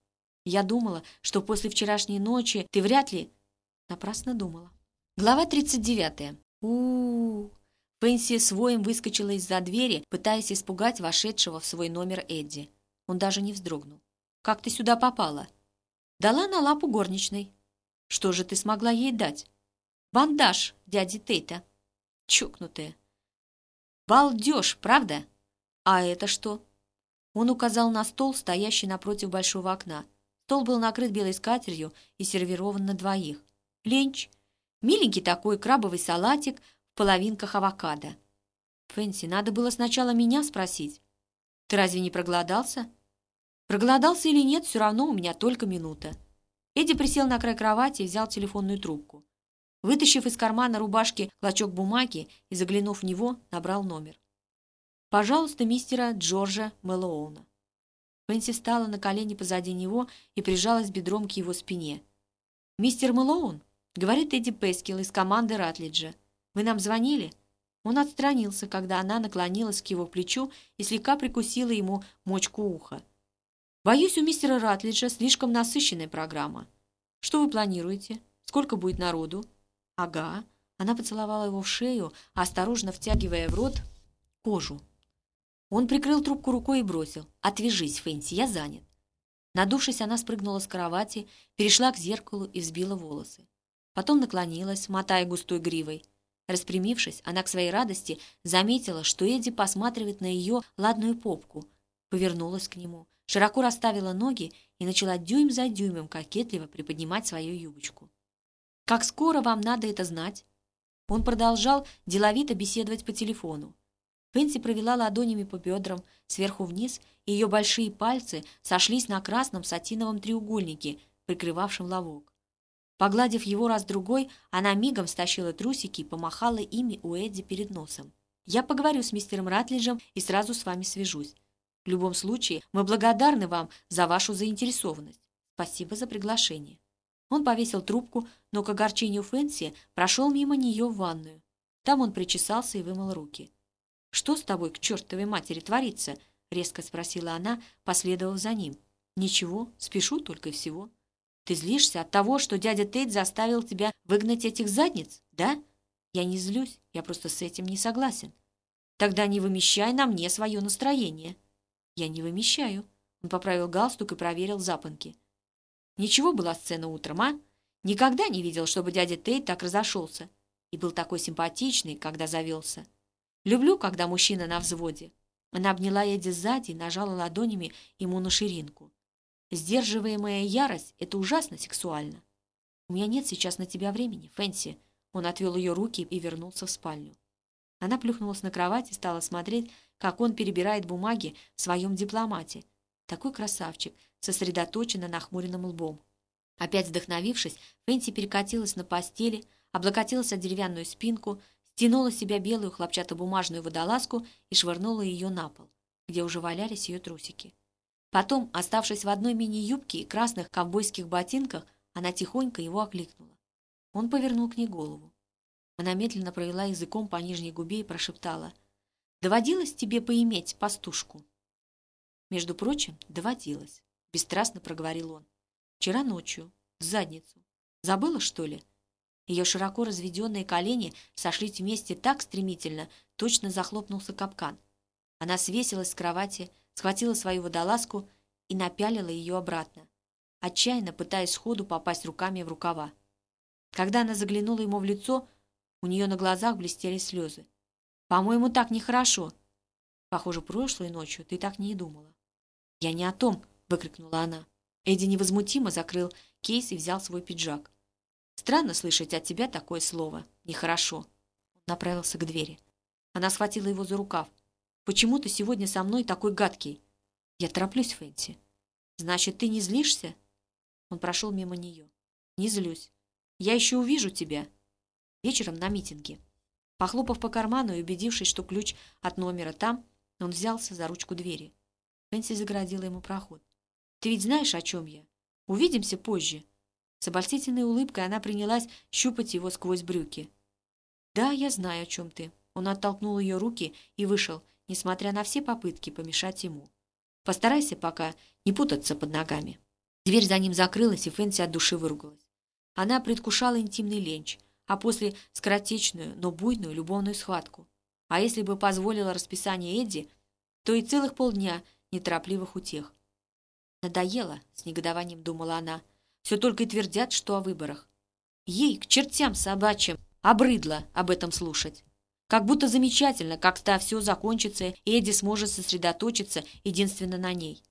«Я думала, что после вчерашней ночи ты вряд ли...» Напрасно думала. Глава 39. у у Пенси с воем выскочила из-за двери, пытаясь испугать вошедшего в свой номер Эдди. Он даже не вздрогнул. «Как ты сюда попала?» «Дала на лапу горничной». «Что же ты смогла ей дать?» «Бандаж дяди Тейта». «Чокнутая». Балдеж, правда? А это что? Он указал на стол, стоящий напротив большого окна. Стол был накрыт белой скатертью и сервирован на двоих. Ленч. Миленький такой крабовый салатик в половинках авокадо. Фэнси, надо было сначала меня спросить. Ты разве не проголодался? Проголодался или нет, все равно у меня только минута. Эдди присел на край кровати и взял телефонную трубку. Вытащив из кармана рубашки клочок бумаги и заглянув в него, набрал номер. «Пожалуйста, мистера Джорджа Мэллоуна». Фэнси встала на колени позади него и прижалась бедром к его спине. «Мистер Мэллоун?» — говорит Эдди Пескил из команды Ратлиджа. «Вы нам звонили?» Он отстранился, когда она наклонилась к его плечу и слегка прикусила ему мочку уха. «Боюсь, у мистера Ратлиджа слишком насыщенная программа. Что вы планируете? Сколько будет народу?» «Ага». Она поцеловала его в шею, осторожно втягивая в рот кожу. Он прикрыл трубку рукой и бросил. «Отвяжись, Фэнси, я занят». Надувшись, она спрыгнула с кровати, перешла к зеркалу и взбила волосы. Потом наклонилась, мотая густой гривой. Распрямившись, она к своей радости заметила, что Эдди посматривает на ее ладную попку. Повернулась к нему, широко расставила ноги и начала дюйм за дюймом кокетливо приподнимать свою юбочку. «Как скоро вам надо это знать?» Он продолжал деловито беседовать по телефону. Фэнси провела ладонями по бедрам сверху вниз, и ее большие пальцы сошлись на красном сатиновом треугольнике, прикрывавшем ловок. Погладив его раз-другой, она мигом стащила трусики и помахала ими у Эдди перед носом. «Я поговорю с мистером Ратлиджем и сразу с вами свяжусь. В любом случае, мы благодарны вам за вашу заинтересованность. Спасибо за приглашение». Он повесил трубку, но к огорчению Фэнси прошел мимо нее в ванную. Там он причесался и вымыл руки. «Что с тобой к чертовой матери творится?» — резко спросила она, последовав за ним. «Ничего, спешу только всего». «Ты злишься от того, что дядя Тейт заставил тебя выгнать этих задниц, да?» «Я не злюсь, я просто с этим не согласен». «Тогда не вымещай на мне свое настроение». «Я не вымещаю». Он поправил галстук и проверил запонки. «Ничего была сцена утром, а? Никогда не видел, чтобы дядя Тейт так разошелся. И был такой симпатичный, когда завелся. Люблю, когда мужчина на взводе. Она обняла Эдди сзади и нажала ладонями ему на ширинку. Сдерживаемая ярость — это ужасно сексуально. У меня нет сейчас на тебя времени, Фэнси. Он отвел ее руки и вернулся в спальню. Она плюхнулась на кровать и стала смотреть, как он перебирает бумаги в своем дипломате. Такой красавчик, сосредоточенно нахмуренным лбом. Опять вдохновившись, Фэнси перекатилась на постели, облокотилась о деревянную спинку, стянула с себя белую хлопчатобумажную водолазку и швырнула ее на пол, где уже валялись ее трусики. Потом, оставшись в одной мини-юбке и красных ковбойских ботинках, она тихонько его окликнула. Он повернул к ней голову. Она медленно провела языком по нижней губе и прошептала. «Доводилось тебе поиметь пастушку?» «Между прочим, доводилось», — бесстрастно проговорил он. «Вчера ночью, в задницу. Забыла, что ли?» Ее широко разведенные колени сошлись вместе так стремительно, точно захлопнулся капкан. Она свесилась с кровати, схватила свою водолазку и напялила ее обратно, отчаянно пытаясь сходу попасть руками в рукава. Когда она заглянула ему в лицо, у нее на глазах блестели слезы. «По-моему, так нехорошо». «Похоже, прошлой ночью ты так не думала». «Я не о том», — выкрикнула она. Эдди невозмутимо закрыл кейс и взял свой пиджак. Странно слышать от тебя такое слово. Нехорошо. Он направился к двери. Она схватила его за рукав. «Почему ты сегодня со мной такой гадкий?» «Я тороплюсь, Фэнси». «Значит, ты не злишься?» Он прошел мимо нее. «Не злюсь. Я еще увижу тебя. Вечером на митинге». Похлопав по карману и убедившись, что ключ от номера там, он взялся за ручку двери. Фэнси загородила ему проход. «Ты ведь знаешь, о чем я? Увидимся позже. С обольстительной улыбкой она принялась щупать его сквозь брюки. «Да, я знаю, о чем ты». Он оттолкнул ее руки и вышел, несмотря на все попытки помешать ему. «Постарайся пока не путаться под ногами». Дверь за ним закрылась, и Фэнси от души выругалась. Она предвкушала интимный ленч, а после скоротечную, но буйную любовную схватку. А если бы позволила расписание Эдди, то и целых полдня неторопливых утех. «Надоело», — с негодованием думала она, — все только и твердят, что о выборах. Ей, к чертям собачьим, обрыдло об этом слушать. Как будто замечательно, когда все закончится, и Эдди сможет сосредоточиться единственно на ней.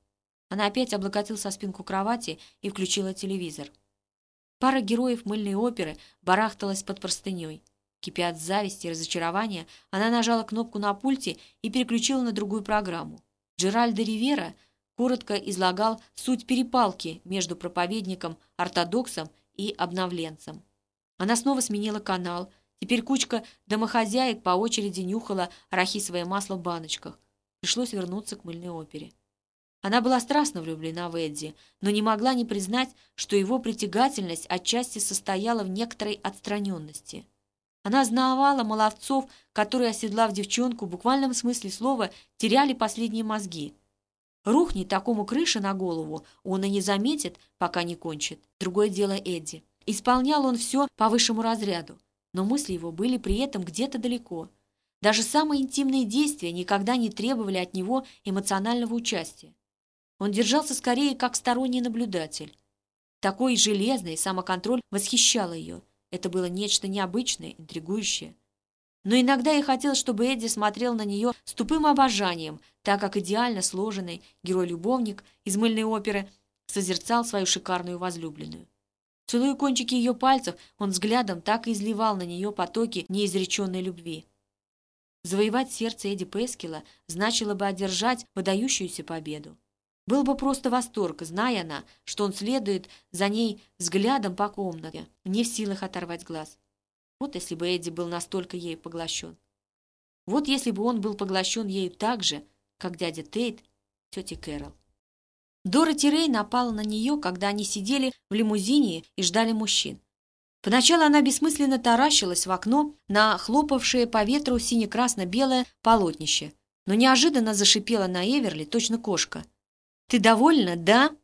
Она опять облокотилась о спинку кровати и включила телевизор. Пара героев мыльной оперы барахталась под простыней. Кипя от зависти и разочарования, она нажала кнопку на пульте и переключила на другую программу. Джеральдо Ривера коротко излагал суть перепалки между проповедником-ортодоксом и обновленцем. Она снова сменила канал. Теперь кучка домохозяек по очереди нюхала арахисовое масло в баночках. Пришлось вернуться к мыльной опере. Она была страстно влюблена в Эдди, но не могла не признать, что его притягательность отчасти состояла в некоторой отстраненности. Она знавала молодцов, которые, оседлав девчонку, в буквальном смысле слова, теряли последние мозги. Рухнет такому крыша на голову, он и не заметит, пока не кончит. Другое дело Эдди. Исполнял он все по высшему разряду, но мысли его были при этом где-то далеко. Даже самые интимные действия никогда не требовали от него эмоционального участия. Он держался скорее как сторонний наблюдатель. Такой железный самоконтроль восхищал ее. Это было нечто необычное, интригующее. Но иногда я хотел, чтобы Эдди смотрел на нее с тупым обожанием, так как идеально сложенный герой-любовник из мыльной оперы созерцал свою шикарную возлюбленную. Целуя кончики ее пальцев, он взглядом так и изливал на нее потоки неизреченной любви. Завоевать сердце Эдди Пескила значило бы одержать выдающуюся победу. Был бы просто восторг, зная она, что он следует за ней взглядом по комнате, не в силах оторвать глаз. Вот если бы Эдди был настолько ею поглощен. Вот если бы он был поглощен ею так же, как дядя Тейт, тетя Кэрол. Дороти Рей напала на нее, когда они сидели в лимузине и ждали мужчин. Поначалу она бессмысленно таращилась в окно на хлопавшее по ветру сине-красно-белое полотнище, но неожиданно зашипела на Эверли, точно кошка. «Ты довольна, да?»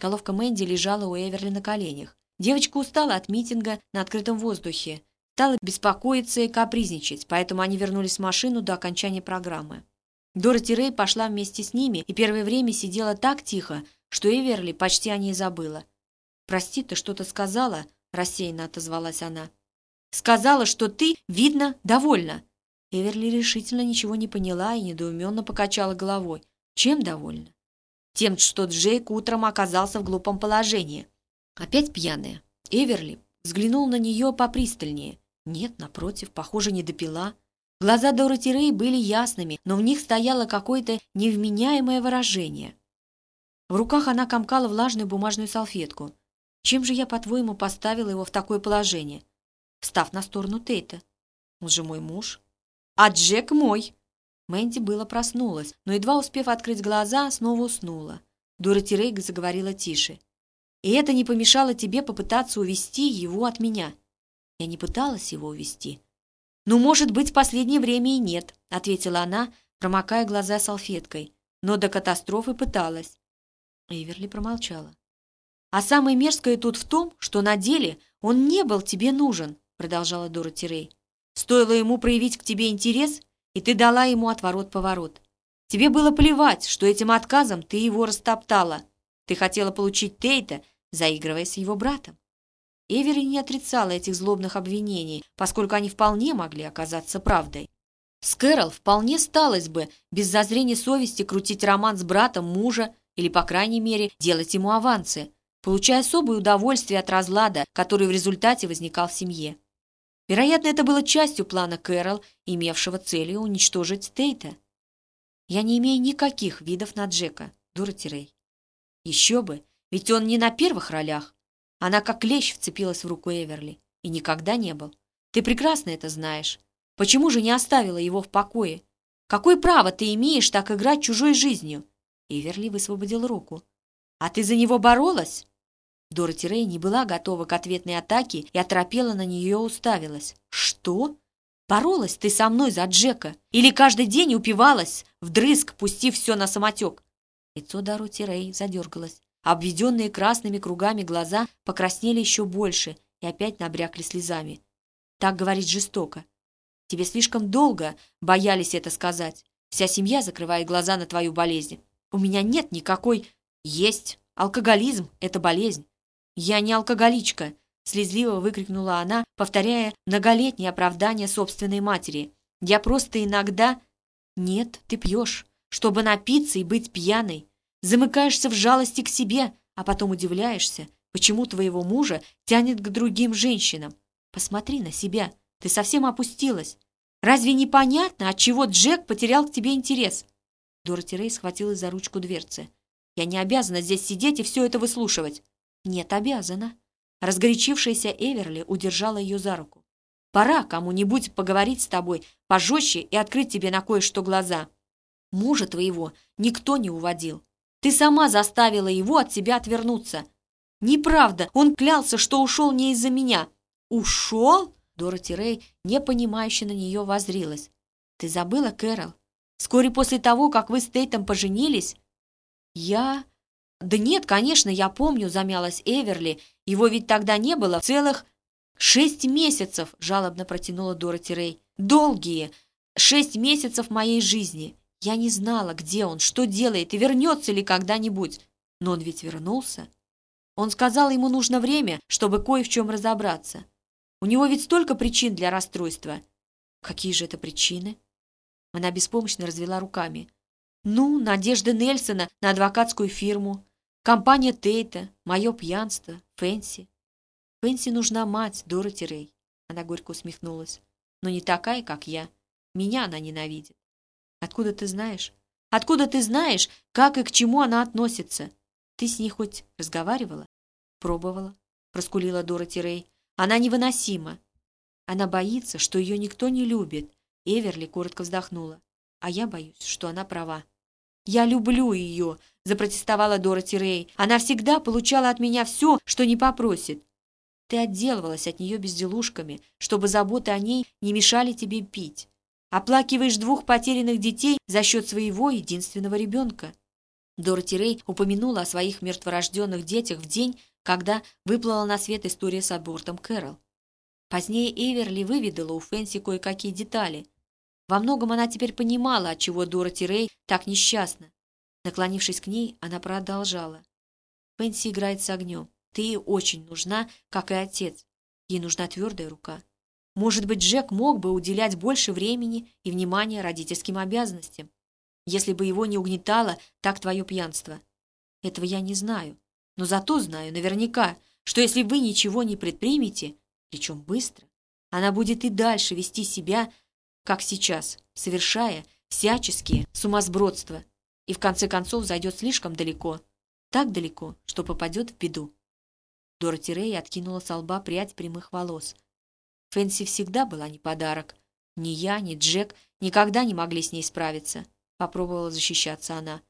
Головка Мэнди лежала у Эверли на коленях. Девочка устала от митинга на открытом воздухе, стала беспокоиться и капризничать, поэтому они вернулись в машину до окончания программы. Дороти Рэй пошла вместе с ними и первое время сидела так тихо, что Эверли почти о ней забыла. «Прости, ты что-то сказала?» — рассеянно отозвалась она. «Сказала, что ты, видно, довольна». Эверли решительно ничего не поняла и недоуменно покачала головой. «Чем довольна?» «Тем, что Джейк утром оказался в глупом положении». Опять пьяная. Эверли взглянул на нее попристальнее. Нет, напротив, похоже, не допила. Глаза Дороти Рэй были ясными, но в них стояло какое-то невменяемое выражение. В руках она комкала влажную бумажную салфетку. Чем же я, по-твоему, поставила его в такое положение? Встав на сторону Тейта. Он же мой муж. А Джек мой. Мэнди было проснулась, но, едва успев открыть глаза, снова уснула. Дороти Рейг заговорила тише. «И это не помешало тебе попытаться увести его от меня». «Я не пыталась его увести. «Ну, может быть, в последнее время и нет», — ответила она, промокая глаза салфеткой. «Но до катастрофы пыталась». Эверли промолчала. «А самое мерзкое тут в том, что на деле он не был тебе нужен», — продолжала Дороти Рэй. «Стоило ему проявить к тебе интерес, и ты дала ему отворот-поворот. Тебе было плевать, что этим отказом ты его растоптала. Ты хотела получить Тейта, заигрывая с его братом. Эвери не отрицала этих злобных обвинений, поскольку они вполне могли оказаться правдой. С Кэрол вполне сталось бы без зазрения совести крутить роман с братом мужа или, по крайней мере, делать ему авансы, получая особое удовольствие от разлада, который в результате возникал в семье. Вероятно, это было частью плана Кэрол, имевшего целью уничтожить Тейта. Я не имею никаких видов на Джека, Рэй. Еще бы, ведь он не на первых ролях, она как клещ вцепилась в руку Эверли. И никогда не был. Ты прекрасно это знаешь. Почему же не оставила его в покое? Какое право ты имеешь так играть чужой жизнью?» Эверли высвободил руку. «А ты за него боролась?» Дороти Рэй не была готова к ответной атаке и оторопела на нее уставилась. «Что? Боролась ты со мной за Джека? Или каждый день упивалась, вдрызг, пустив все на самотек?» Лицо Дороти Рэй задергалось. Обведенные красными кругами глаза покраснели еще больше и опять набрякли слезами. Так говорить жестоко. Тебе слишком долго боялись это сказать. Вся семья закрывает глаза на твою болезнь. У меня нет никакой... Есть. Алкоголизм — это болезнь. Я не алкоголичка, слезливо выкрикнула она, повторяя многолетнее оправдание собственной матери. Я просто иногда... Нет, ты пьешь, чтобы напиться и быть пьяной замыкаешься в жалости к себе, а потом удивляешься, почему твоего мужа тянет к другим женщинам. Посмотри на себя. Ты совсем опустилась. Разве не понятно, от чего Джек потерял к тебе интерес?» Дороти Рэй схватилась за ручку дверцы. «Я не обязана здесь сидеть и все это выслушивать». «Нет, обязана». Разгорячившаяся Эверли удержала ее за руку. «Пора кому-нибудь поговорить с тобой пожестче и открыть тебе на кое-что глаза. Мужа твоего никто не уводил. Ты сама заставила его от себя отвернуться. Неправда, он клялся, что ушел не из-за меня». «Ушел?» Дороти Рэй, непонимающе на нее возрилась. «Ты забыла, Кэрол? Вскоре после того, как вы с Тейтом поженились...» «Я...» «Да нет, конечно, я помню», — замялась Эверли. «Его ведь тогда не было целых...» «Шесть месяцев!» — жалобно протянула Дороти Рэй. «Долгие! Шесть месяцев моей жизни! Я не знала, где он, что делает и вернется ли когда-нибудь. Но он ведь вернулся. Он сказал, ему нужно время, чтобы кое в чем разобраться. У него ведь столько причин для расстройства. Какие же это причины? Она беспомощно развела руками. Ну, надежда Нельсона на адвокатскую фирму, компания Тейта, мое пьянство, Фэнси. Фэнси нужна мать, Дороти Рэй. Она горько усмехнулась. Но не такая, как я. Меня она ненавидит. Откуда ты знаешь? Откуда ты знаешь, как и к чему она относится? Ты с ней хоть разговаривала? Пробовала, проскулила Дороти Рэй. Она невыносима. Она боится, что ее никто не любит. Эверли коротко вздохнула. А я боюсь, что она права. «Я люблю ее», — запротестовала Дороти Рэй. «Она всегда получала от меня все, что не попросит. Ты отделывалась от нее безделушками, чтобы заботы о ней не мешали тебе пить. Оплакиваешь двух потерянных детей за счет своего единственного ребенка». Дороти Рэй упомянула о своих мертворожденных детях в день, когда выплыла на свет история с абортом Кэрол. Позднее Эверли выведала у Фэнси кое-какие детали. Во многом она теперь понимала, отчего Дороти Рэй так несчастна. Наклонившись к ней, она продолжала. «Фэнси играет с огнем. Ты ей очень нужна, как и отец. Ей нужна твердая рука. Может быть, Джек мог бы уделять больше времени и внимания родительским обязанностям, если бы его не угнетало так твое пьянство. Этого я не знаю. Но зато знаю наверняка, что если вы ничего не предпримете, причем быстро, она будет и дальше вести себя, как сейчас, совершая всяческие сумасбродства, и в конце концов зайдет слишком далеко, так далеко, что попадет в беду. Дороти Рэй откинула с лба прядь прямых волос. Фэнси всегда была не подарок. Ни я, ни Джек никогда не могли с ней справиться. Попробовала защищаться она.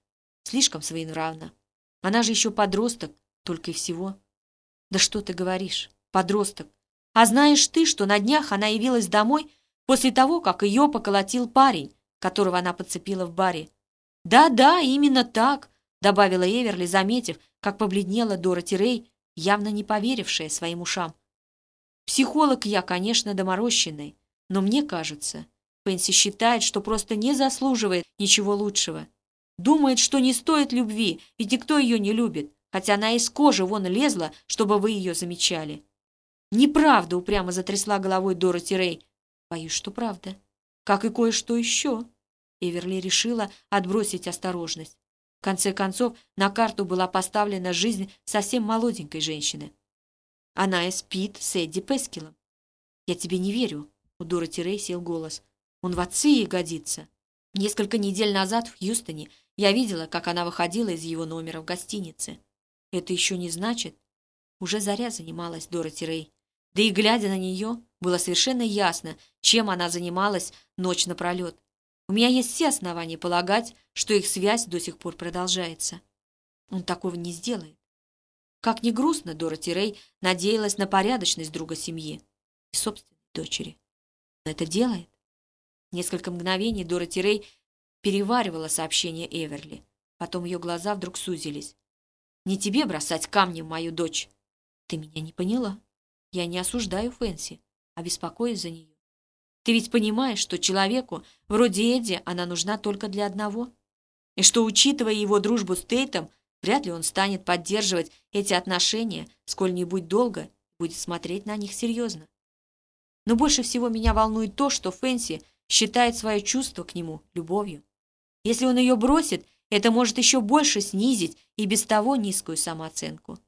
Слишком своенравно. Она же еще подросток, только и всего. Да что ты говоришь, подросток. А знаешь ты, что на днях она явилась домой после того, как ее поколотил парень, которого она подцепила в баре? Да-да, именно так, добавила Эверли, заметив, как побледнела Дороти Рэй, явно не поверившая своим ушам. Психолог я, конечно, доморощенный, но мне кажется, Пенси считает, что просто не заслуживает ничего лучшего. Думает, что не стоит любви, ведь никто ее не любит, хотя она из кожи вон лезла, чтобы вы ее замечали. Неправда, упрямо затрясла головой Дороти Рэй. Боюсь, что правда. Как и кое-что еще. Эверли решила отбросить осторожность. В конце концов, на карту была поставлена жизнь совсем молоденькой женщины. Она и спит с Эдди Пескилом. «Я тебе не верю», — у Дороти Рэй сел голос. «Он в отцы ей годится». Несколько недель назад в Хьюстоне я видела, как она выходила из его номера в гостинице. Это еще не значит. Уже заря занималась Дороти Рэй. Да и глядя на нее, было совершенно ясно, чем она занималась ночь напролет. У меня есть все основания полагать, что их связь до сих пор продолжается. Он такого не сделает. Как ни грустно, Дороти Рэй надеялась на порядочность друга семьи и собственной дочери. Но это делает. Несколько мгновений Дороти Рэй переваривала сообщение Эверли. Потом ее глаза вдруг сузились. «Не тебе бросать камни в мою дочь!» «Ты меня не поняла. Я не осуждаю Фэнси, а беспокоюсь за нее. Ты ведь понимаешь, что человеку вроде Эдди она нужна только для одного? И что, учитывая его дружбу с Тейтом, вряд ли он станет поддерживать эти отношения сколь-нибудь долго будет смотреть на них серьезно. Но больше всего меня волнует то, что Фэнси считает свое чувство к нему любовью. Если он ее бросит, это может еще больше снизить и без того низкую самооценку.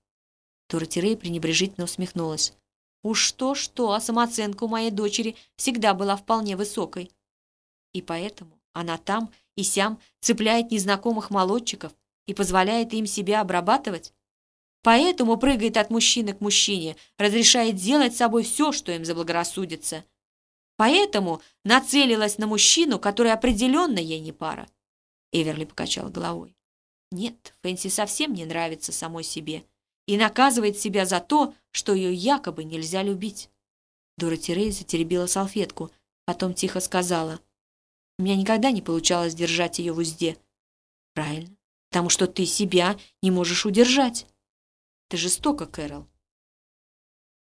Дороти Рэй пренебрежительно усмехнулась. Уж что-что, а самооценка у моей дочери всегда была вполне высокой. И поэтому она там и сям цепляет незнакомых молодчиков и позволяет им себя обрабатывать. Поэтому прыгает от мужчины к мужчине, разрешает делать с собой все, что им заблагорассудится. Поэтому нацелилась на мужчину, который определенно ей не пара. Эверли покачал головой. Нет, Фэнси совсем не нравится самой себе и наказывает себя за то, что ее якобы нельзя любить. Дороти Рей затеребила салфетку, потом тихо сказала. У меня никогда не получалось держать ее в узде. Правильно, потому что ты себя не можешь удержать. Ты жестоко, Кэрол.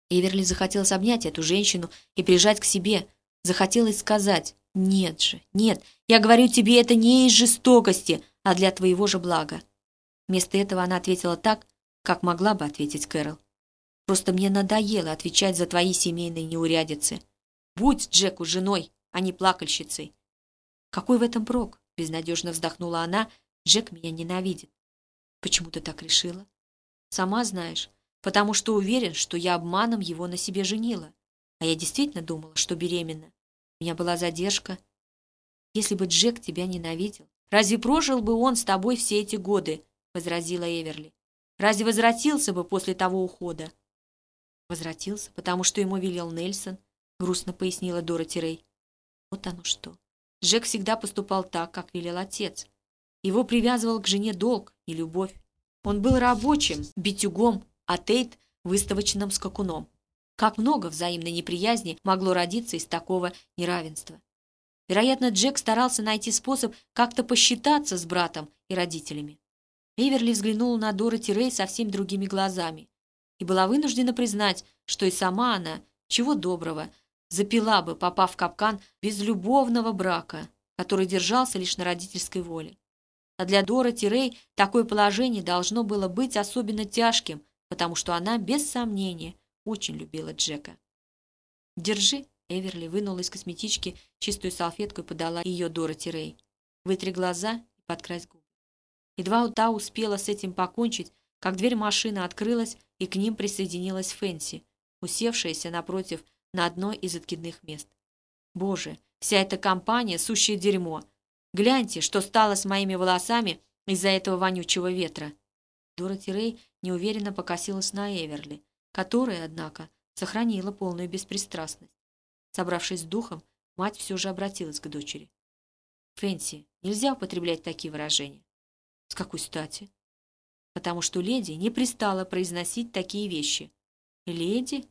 Эверли захотелось обнять эту женщину и прижать к себе. Захотелось сказать «Нет же, нет, я говорю тебе, это не из жестокости, а для твоего же блага». Вместо этого она ответила так, как могла бы ответить Кэрол. «Просто мне надоело отвечать за твои семейные неурядицы. Будь Джеку женой, а не плакальщицей». «Какой в этом прок?» — безнадежно вздохнула она. «Джек меня ненавидит». «Почему ты так решила?» «Сама знаешь, потому что уверен, что я обманом его на себе женила. А я действительно думала, что беременна. У меня была задержка. Если бы Джек тебя ненавидел, разве прожил бы он с тобой все эти годы?» — возразила Эверли. Разве возвратился бы после того ухода? Возвратился, потому что ему велел Нельсон, грустно пояснила Дороти Рэй. Вот оно что. Джек всегда поступал так, как велел отец. Его привязывал к жене долг и любовь. Он был рабочим, битюгом, а Тейт – выставочным скакуном. Как много взаимной неприязни могло родиться из такого неравенства. Вероятно, Джек старался найти способ как-то посчитаться с братом и родителями. Эверли взглянула на Дороти Рэй совсем другими глазами и была вынуждена признать, что и сама она, чего доброго, запила бы, попав в капкан безлюбовного брака, который держался лишь на родительской воле. А для Дороти Рэй такое положение должно было быть особенно тяжким, потому что она, без сомнения, очень любила Джека. «Держи», — Эверли вынула из косметички чистую салфетку и подала ее Дороти Рэй. «Вытри глаза и подкрась губы». Едва та успела с этим покончить, как дверь машины открылась, и к ним присоединилась Фэнси, усевшаяся напротив на одно из откидных мест. «Боже, вся эта компания — сущее дерьмо! Гляньте, что стало с моими волосами из-за этого вонючего ветра!» Дороти Рэй неуверенно покосилась на Эверли, которая, однако, сохранила полную беспристрастность. Собравшись с духом, мать все же обратилась к дочери. «Фэнси, нельзя употреблять такие выражения. С какой стати? Потому что леди не пристала произносить такие вещи. Леди?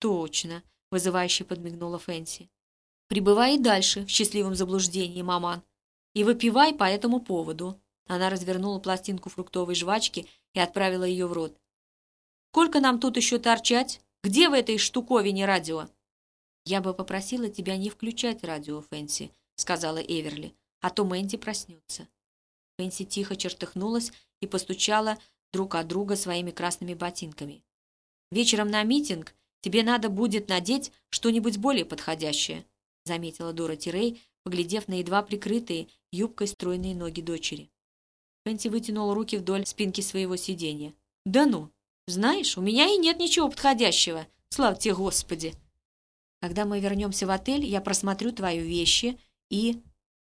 Точно, вызывающе подмигнула Фэнси. Прибывай и дальше в счастливом заблуждении, маман. И выпивай по этому поводу. Она развернула пластинку фруктовой жвачки и отправила ее в рот. «Сколько нам тут еще торчать? Где в этой штуковине радио?» «Я бы попросила тебя не включать радио, Фэнси», — сказала Эверли, «а то Мэнди проснется». Фэнси тихо чертыхнулась и постучала друг от друга своими красными ботинками. «Вечером на митинг тебе надо будет надеть что-нибудь более подходящее», заметила Дороти Рэй, поглядев на едва прикрытые юбкой стройные ноги дочери. Фэнси вытянула руки вдоль спинки своего сиденья. «Да ну! Знаешь, у меня и нет ничего подходящего. Слава тебе, Господи!» «Когда мы вернемся в отель, я просмотрю твои вещи и...»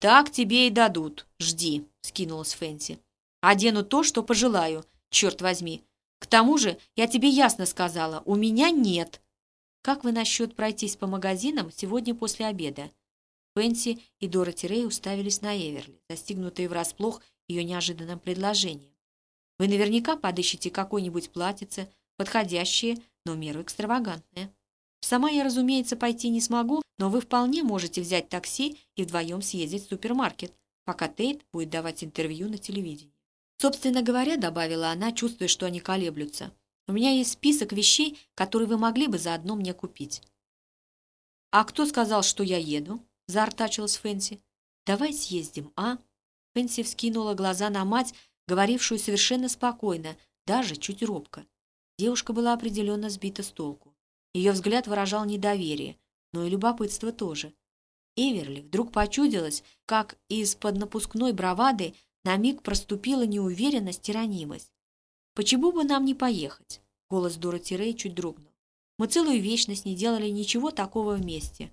«Так тебе и дадут. Жди», — скинулась Фэнси. «Одену то, что пожелаю, черт возьми. К тому же, я тебе ясно сказала, у меня нет». «Как вы насчет пройтись по магазинам сегодня после обеда?» Фэнси и Дороти Рэй уставились на Эверли, застигнутые врасплох ее неожиданным предложением. «Вы наверняка подыщете какое-нибудь платьице, подходящее, но меру экстравагантное». Сама я, разумеется, пойти не смогу, но вы вполне можете взять такси и вдвоем съездить в супермаркет, пока Тейт будет давать интервью на телевидении. Собственно говоря, добавила она, чувствуя, что они колеблются, у меня есть список вещей, которые вы могли бы заодно мне купить. «А кто сказал, что я еду?» – заортачилась Фэнси. «Давай съездим, а?» Фэнси вскинула глаза на мать, говорившую совершенно спокойно, даже чуть робко. Девушка была определенно сбита с толку. Ее взгляд выражал недоверие, но и любопытство тоже. Эверли вдруг почудилась, как из-под напускной бравады на миг проступила неуверенность и ранимость. «Почему бы нам не поехать?» Голос Дороти Рэй чуть дрогнул. Мы целую вечность не делали ничего такого вместе.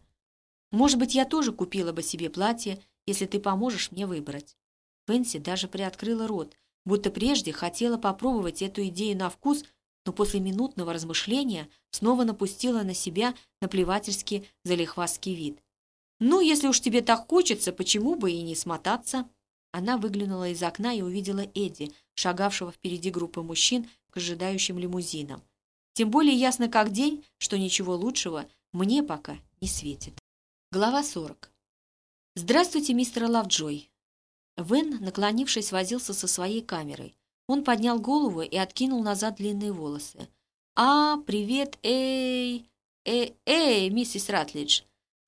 Может быть, я тоже купила бы себе платье, если ты поможешь мне выбрать». Пенси даже приоткрыла рот, будто прежде хотела попробовать эту идею на вкус, но после минутного размышления снова напустила на себя наплевательски залихвастский вид. «Ну, если уж тебе так хочется, почему бы и не смотаться?» Она выглянула из окна и увидела Эдди, шагавшего впереди группы мужчин к ожидающим лимузинам. Тем более ясно как день, что ничего лучшего мне пока не светит. Глава 40. «Здравствуйте, мистер Лавджой». Вен, наклонившись, возился со своей камерой. Он поднял голову и откинул назад длинные волосы. «А, привет, эй, эй, эй, миссис Ратлидж.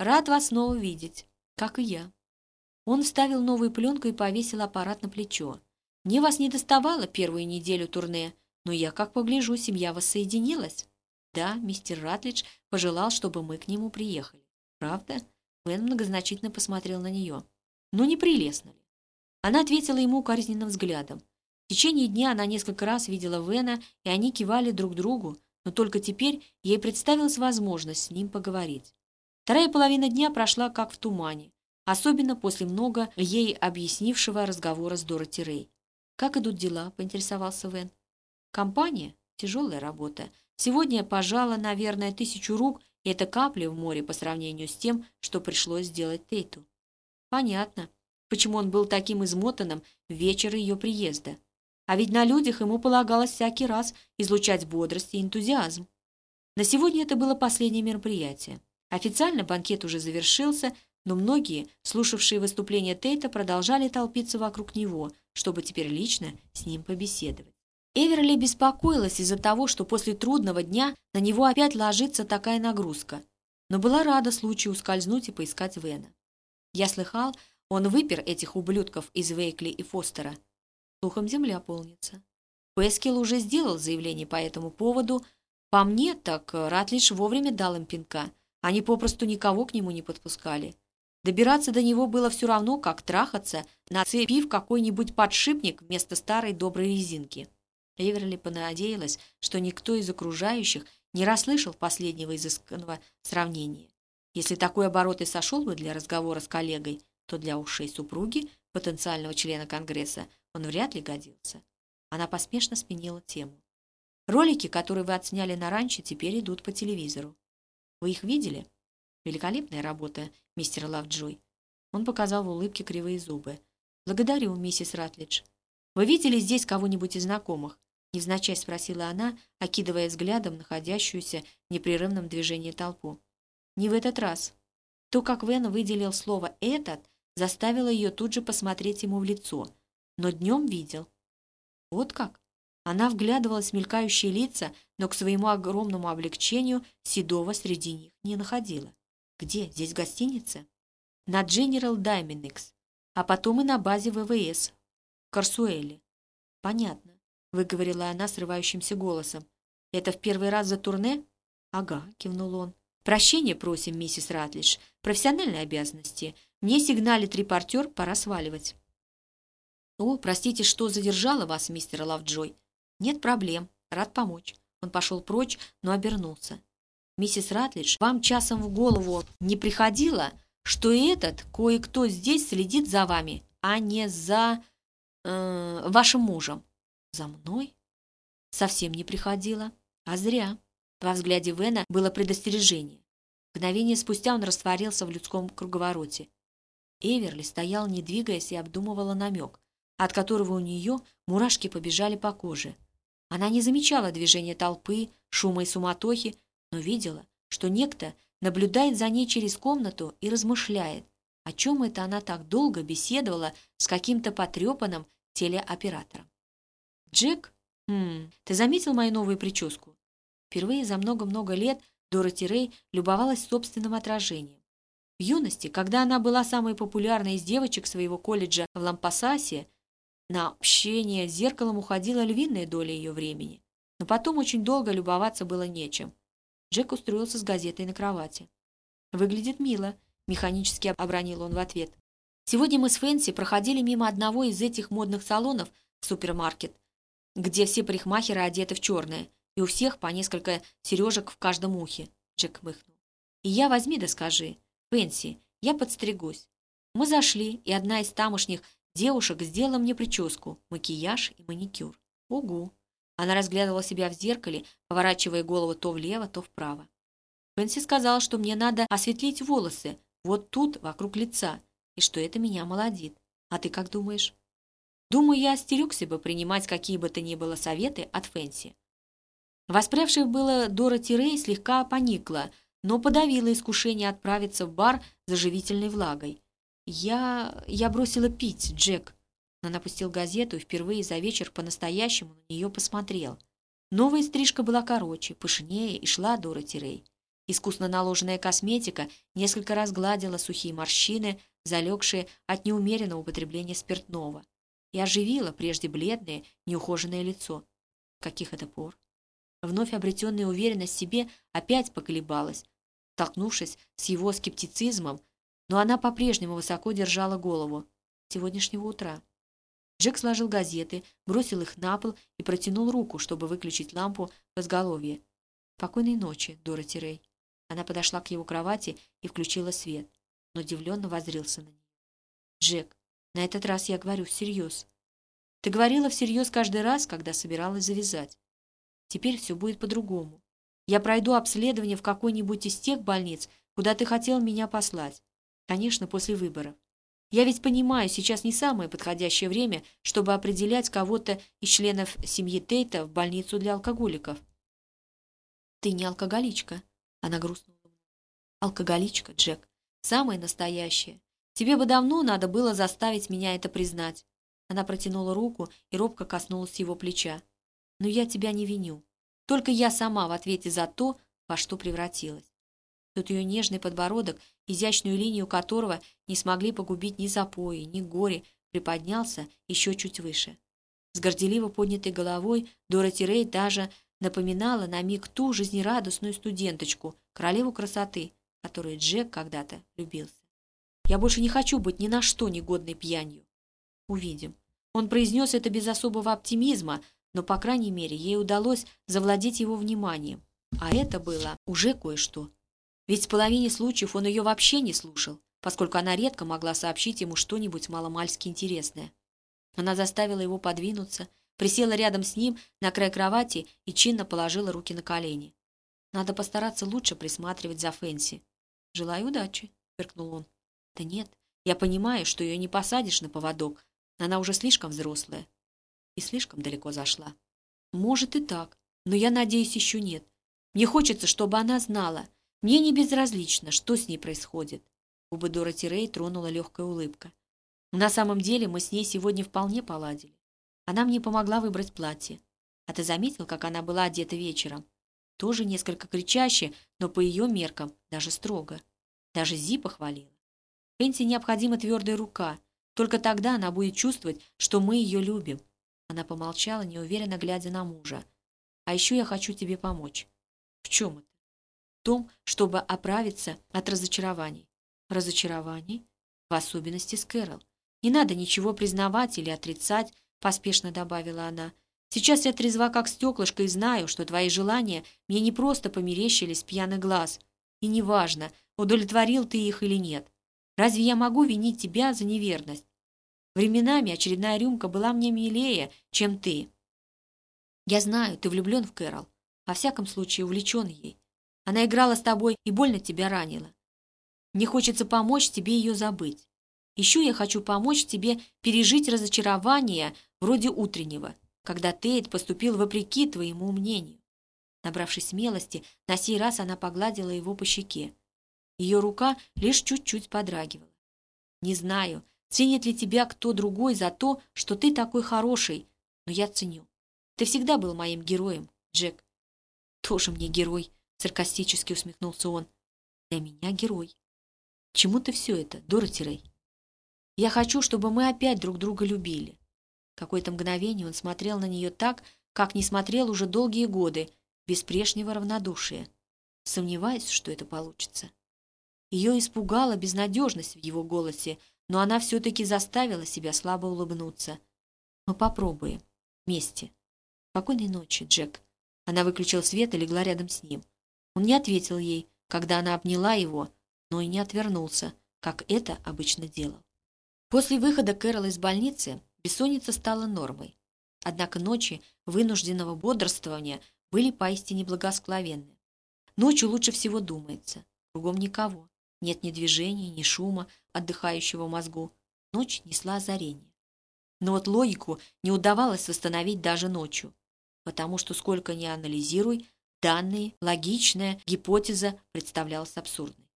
Рад вас снова видеть, как и я». Он вставил новую пленку и повесил аппарат на плечо. «Мне вас не доставало первую неделю турне, но я, как погляжу, семья воссоединилась». «Да, мистер Ратлидж пожелал, чтобы мы к нему приехали. Правда?» Вен многозначительно посмотрел на нее. «Ну, не прелестно ли?» Она ответила ему укоризненным взглядом. В течение дня она несколько раз видела Вена, и они кивали друг другу, но только теперь ей представилась возможность с ним поговорить. Вторая половина дня прошла как в тумане особенно после много ей объяснившего разговора с Дороти Рэй. «Как идут дела?» – поинтересовался Вен. «Компания? Тяжелая работа. Сегодня я пожала, наверное, тысячу рук, и это капли в море по сравнению с тем, что пришлось сделать Тейту». «Понятно, почему он был таким измотанным в вечер ее приезда. А ведь на людях ему полагалось всякий раз излучать бодрость и энтузиазм. На сегодня это было последнее мероприятие. Официально банкет уже завершился, но многие, слушавшие выступление Тейта, продолжали толпиться вокруг него, чтобы теперь лично с ним побеседовать. Эверли беспокоилась из-за того, что после трудного дня на него опять ложится такая нагрузка, но была рада случаю ускользнуть и поискать Вена. Я слыхал, он выпер этих ублюдков из Вейкли и Фостера. Слухом земля полнится. Пескил уже сделал заявление по этому поводу. По мне, так Ратлиш вовремя дал им пинка. Они попросту никого к нему не подпускали. Добираться до него было все равно, как трахаться, нацепив какой-нибудь подшипник вместо старой доброй резинки. Эверли понадеялась, что никто из окружающих не расслышал последнего изысканного сравнения. Если такой оборот и сошел бы для разговора с коллегой, то для ушей супруги, потенциального члена Конгресса, он вряд ли годился. Она поспешно сменила тему. Ролики, которые вы отсняли на ранчо, теперь идут по телевизору. Вы их видели? Великолепная работа, мистер Лавджой. Он показал в улыбке кривые зубы. Благодарю, миссис Ратлидж. Вы видели здесь кого-нибудь из знакомых? Невзначай спросила она, окидывая взглядом находящуюся в непрерывном движении толпу. Не в этот раз. То, как Вен выделил слово «этот», заставило ее тут же посмотреть ему в лицо. Но днем видел. Вот как? Она вглядывалась в мелькающие лица, но к своему огромному облегчению Седова среди них не находила. Где? Здесь гостиница? На General Dynamics, а потом и на базе ВВС в Корсуэле. Понятно, выговорила она срывающимся голосом. Это в первый раз за турне? Ага, кивнул он. Прощения просим, миссис Ратлиш. Профессиональные обязанности. Мне сигналит репортер, пора сваливать. О, простите, что задержала вас, мистер Лавджой. Нет проблем, рад помочь. Он пошел прочь, но обернулся. Миссис Ратлидж, вам часом в голову не приходило, что этот кое-кто здесь следит за вами, а не за э, вашим мужем? За мной? Совсем не приходило. А зря. Во взгляде Вена было предостережение. Мгновение спустя он растворился в людском круговороте. Эверли стоял, не двигаясь, и обдумывала намек, от которого у нее мурашки побежали по коже. Она не замечала движения толпы, шума и суматохи, но видела, что некто наблюдает за ней через комнату и размышляет, о чем это она так долго беседовала с каким-то потрепанным телеоператором. «Джек, хм, ты заметил мою новую прическу?» Впервые за много-много лет Дороти Рэй любовалась собственным отражением. В юности, когда она была самой популярной из девочек своего колледжа в Лампасасе, на общение с зеркалом уходила львиная доля ее времени. Но потом очень долго любоваться было нечем. Джек устроился с газетой на кровати. «Выглядит мило», — механически обронил он в ответ. «Сегодня мы с Фэнси проходили мимо одного из этих модных салонов в супермаркет, где все парикмахеры одеты в черное. и у всех по несколько сережек в каждом ухе», — Джек мыхнул. «И я возьми да скажи, Пенси, я подстригусь». Мы зашли, и одна из тамошних девушек сделала мне прическу, макияж и маникюр. Угу. Она разглядывала себя в зеркале, поворачивая голову то влево, то вправо. Пенси сказала, что мне надо осветлить волосы, вот тут, вокруг лица, и что это меня молодит. А ты как думаешь? Думаю, я остерегся бы принимать какие бы то ни было советы от Фэнси. Воспрявшая было Дора Тирей слегка поникла, но подавила искушение отправиться в бар за живительной влагой. «Я... я бросила пить, Джек». Он опустил газету и впервые за вечер по-настоящему на нее посмотрел. Новая стрижка была короче, пышнее и шла Дора Тирей. Искусно наложенная косметика несколько раз гладила сухие морщины, залегшие от неумеренного употребления спиртного, и оживила прежде бледное, неухоженное лицо. Каких это пор? Вновь обретенная уверенность в себе опять поколебалась, столкнувшись с его скептицизмом, но она по-прежнему высоко держала голову. Сегодняшнего утра. Джек сложил газеты, бросил их на пол и протянул руку, чтобы выключить лампу в изголовье. «Спокойной ночи, Дороти Рэй». Она подошла к его кровати и включила свет, но удивленно воззрился на нее. «Джек, на этот раз я говорю всерьез. Ты говорила всерьез каждый раз, когда собиралась завязать. Теперь все будет по-другому. Я пройду обследование в какой-нибудь из тех больниц, куда ты хотел меня послать. Конечно, после выборов. Я ведь понимаю, сейчас не самое подходящее время, чтобы определять кого-то из членов семьи Тейта в больницу для алкоголиков. Ты не алкоголичка. Она грустно улыбнулась. Алкоголичка, Джек. Самая настоящая. Тебе бы давно надо было заставить меня это признать. Она протянула руку и робко коснулась его плеча. Но я тебя не виню. Только я сама в ответе за то, во что превратилась. Тут ее нежный подбородок, изящную линию которого не смогли погубить ни запои, ни горе, приподнялся еще чуть выше. С горделиво поднятой головой Дороти Рей даже напоминала на миг ту жизнерадостную студенточку, королеву красоты, которой Джек когда-то любился. «Я больше не хочу быть ни на что негодной пьянью». «Увидим». Он произнес это без особого оптимизма, но, по крайней мере, ей удалось завладеть его вниманием. А это было уже кое-что. Ведь в половине случаев он ее вообще не слушал, поскольку она редко могла сообщить ему что-нибудь маломальски интересное. Она заставила его подвинуться, присела рядом с ним на край кровати и чинно положила руки на колени. Надо постараться лучше присматривать за Фэнси. «Желаю удачи», — фыркнул он. «Да нет, я понимаю, что ее не посадишь на поводок. Она уже слишком взрослая и слишком далеко зашла. Может и так, но я надеюсь, еще нет. Мне хочется, чтобы она знала. Мне не безразлично, что с ней происходит». Губы Дороти Рэй тронула легкая улыбка. «На самом деле мы с ней сегодня вполне поладили. Она мне помогла выбрать платье. А ты заметил, как она была одета вечером? Тоже несколько кричаще, но по ее меркам даже строго. Даже Зи похвалила. Пенси необходима твердая рука. Только тогда она будет чувствовать, что мы ее любим. Она помолчала, неуверенно глядя на мужа. А еще я хочу тебе помочь. В чем это? Том, чтобы оправиться от разочарований. Разочарований? В особенности с Кэрол. Не надо ничего признавать или отрицать, поспешно добавила она. «Сейчас я трезва, как стеклышко, и знаю, что твои желания мне не просто померещились пьяный глаз. И неважно, удовлетворил ты их или нет. Разве я могу винить тебя за неверность? Временами очередная рюмка была мне милее, чем ты. Я знаю, ты влюблен в Кэрол. Во всяком случае, увлечен ей. Она играла с тобой и больно тебя ранила. Мне хочется помочь тебе ее забыть. Еще я хочу помочь тебе пережить разочарование вроде утреннего, когда Тейт поступил вопреки твоему мнению. Набравшись смелости, на сей раз она погладила его по щеке. Ее рука лишь чуть-чуть подрагивала. «Не знаю, ценит ли тебя кто другой за то, что ты такой хороший, но я ценю. Ты всегда был моим героем, Джек». «Тоже мне герой», — саркастически усмехнулся он. «Для меня герой». «Чему ты все это, Дороти Рэй?» Я хочу, чтобы мы опять друг друга любили. Какое-то мгновение он смотрел на нее так, как не смотрел уже долгие годы, без прежнего равнодушия. Сомневаюсь, что это получится. Ее испугала безнадежность в его голосе, но она все-таки заставила себя слабо улыбнуться. «Мы попробуем. Вместе. Спокойной ночи, Джек». Она выключила свет и легла рядом с ним. Он не ответил ей, когда она обняла его, но и не отвернулся, как это обычно делал. После выхода Кэрол из больницы бессонница стала нормой. Однако ночи вынужденного бодрствования были поистине благосклоненны. Ночью лучше всего думается. Кругом никого. Нет ни движения, ни шума, отдыхающего мозгу. Ночь несла озарение. Но вот логику не удавалось восстановить даже ночью, потому что сколько ни анализируй, данные, логичная гипотеза представлялась абсурдной.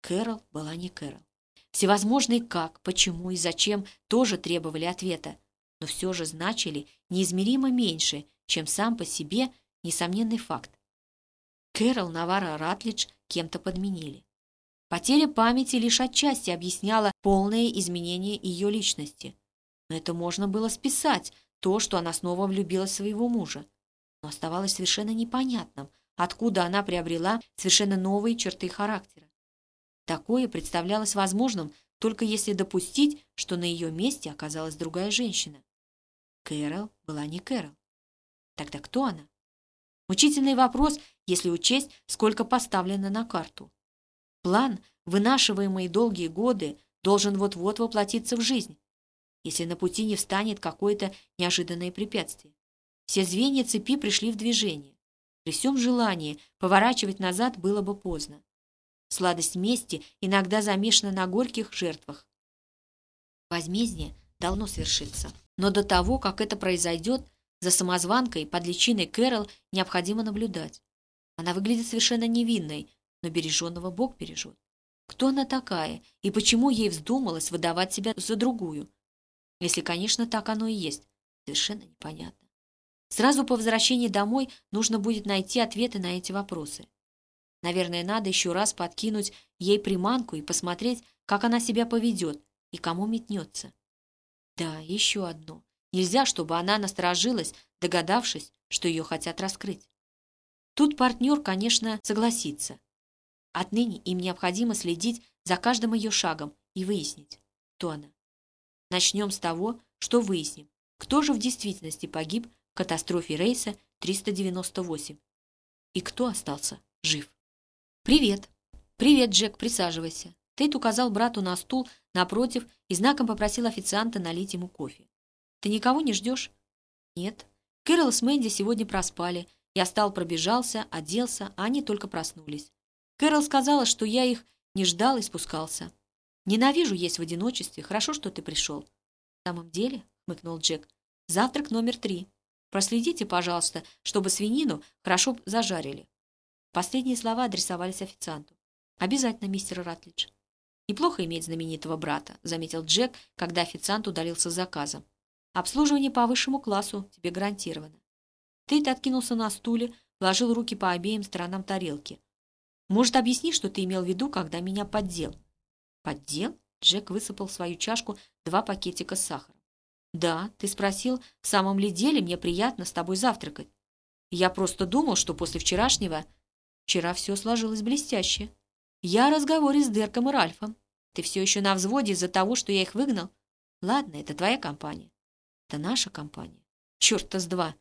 Кэрол была не Кэрол. Всевозможные как, почему и зачем тоже требовали ответа, но все же значили неизмеримо меньше, чем сам по себе несомненный факт. Кэрол Навара Ратлидж кем-то подменили. Потеря памяти лишь отчасти объясняла полное изменение ее личности. Но это можно было списать, то, что она снова влюбилась в своего мужа. Но оставалось совершенно непонятным, откуда она приобрела совершенно новые черты характера. Такое представлялось возможным, только если допустить, что на ее месте оказалась другая женщина. Кэрол была не Кэрол. Тогда кто она? Мучительный вопрос, если учесть, сколько поставлено на карту. План, вынашиваемый долгие годы, должен вот-вот воплотиться в жизнь, если на пути не встанет какое-то неожиданное препятствие. Все звенья цепи пришли в движение. При всем желании поворачивать назад было бы поздно. Сладость мести иногда замешана на горьких жертвах. Возмездие должно свершиться. Но до того, как это произойдет, за самозванкой под личиной Кэрол необходимо наблюдать. Она выглядит совершенно невинной, но береженного Бог бережет. Кто она такая и почему ей вздумалось выдавать себя за другую? Если, конечно, так оно и есть, совершенно непонятно. Сразу по возвращении домой нужно будет найти ответы на эти вопросы. Наверное, надо еще раз подкинуть ей приманку и посмотреть, как она себя поведет и кому метнется. Да, еще одно. Нельзя, чтобы она насторожилась, догадавшись, что ее хотят раскрыть. Тут партнер, конечно, согласится. Отныне им необходимо следить за каждым ее шагом и выяснить, кто она. Начнем с того, что выясним, кто же в действительности погиб катастрофе рейса 398 и кто остался жив. «Привет!» «Привет, Джек, присаживайся». Тейт указал брату на стул напротив и знаком попросил официанта налить ему кофе. «Ты никого не ждешь?» «Нет. Кэрол с Мэнди сегодня проспали. Я встал, пробежался, оделся, а они только проснулись. Кэрол сказала, что я их не ждал и спускался. Ненавижу есть в одиночестве. Хорошо, что ты пришел». «В самом деле?» — хмыкнул Джек. «Завтрак номер три. Проследите, пожалуйста, чтобы свинину хорошо зажарили». Последние слова адресовались официанту. «Обязательно, мистер Ратлидж». «Неплохо иметь знаменитого брата», — заметил Джек, когда официант удалился с заказом. «Обслуживание по высшему классу тебе гарантировано». Тейт откинулся на стуле, вложил руки по обеим сторонам тарелки. «Может, объясни, что ты имел в виду, когда меня поддел?» «Поддел?» — Джек высыпал в свою чашку два пакетика с сахаром. «Да, ты спросил, в самом ли деле мне приятно с тобой завтракать. Я просто думал, что после вчерашнего... Вчера все сложилось блестяще. Я о разговоре с Дерком и Ральфом. Ты все еще на взводе из-за того, что я их выгнал? Ладно, это твоя компания. Это наша компания. Черт-то с два.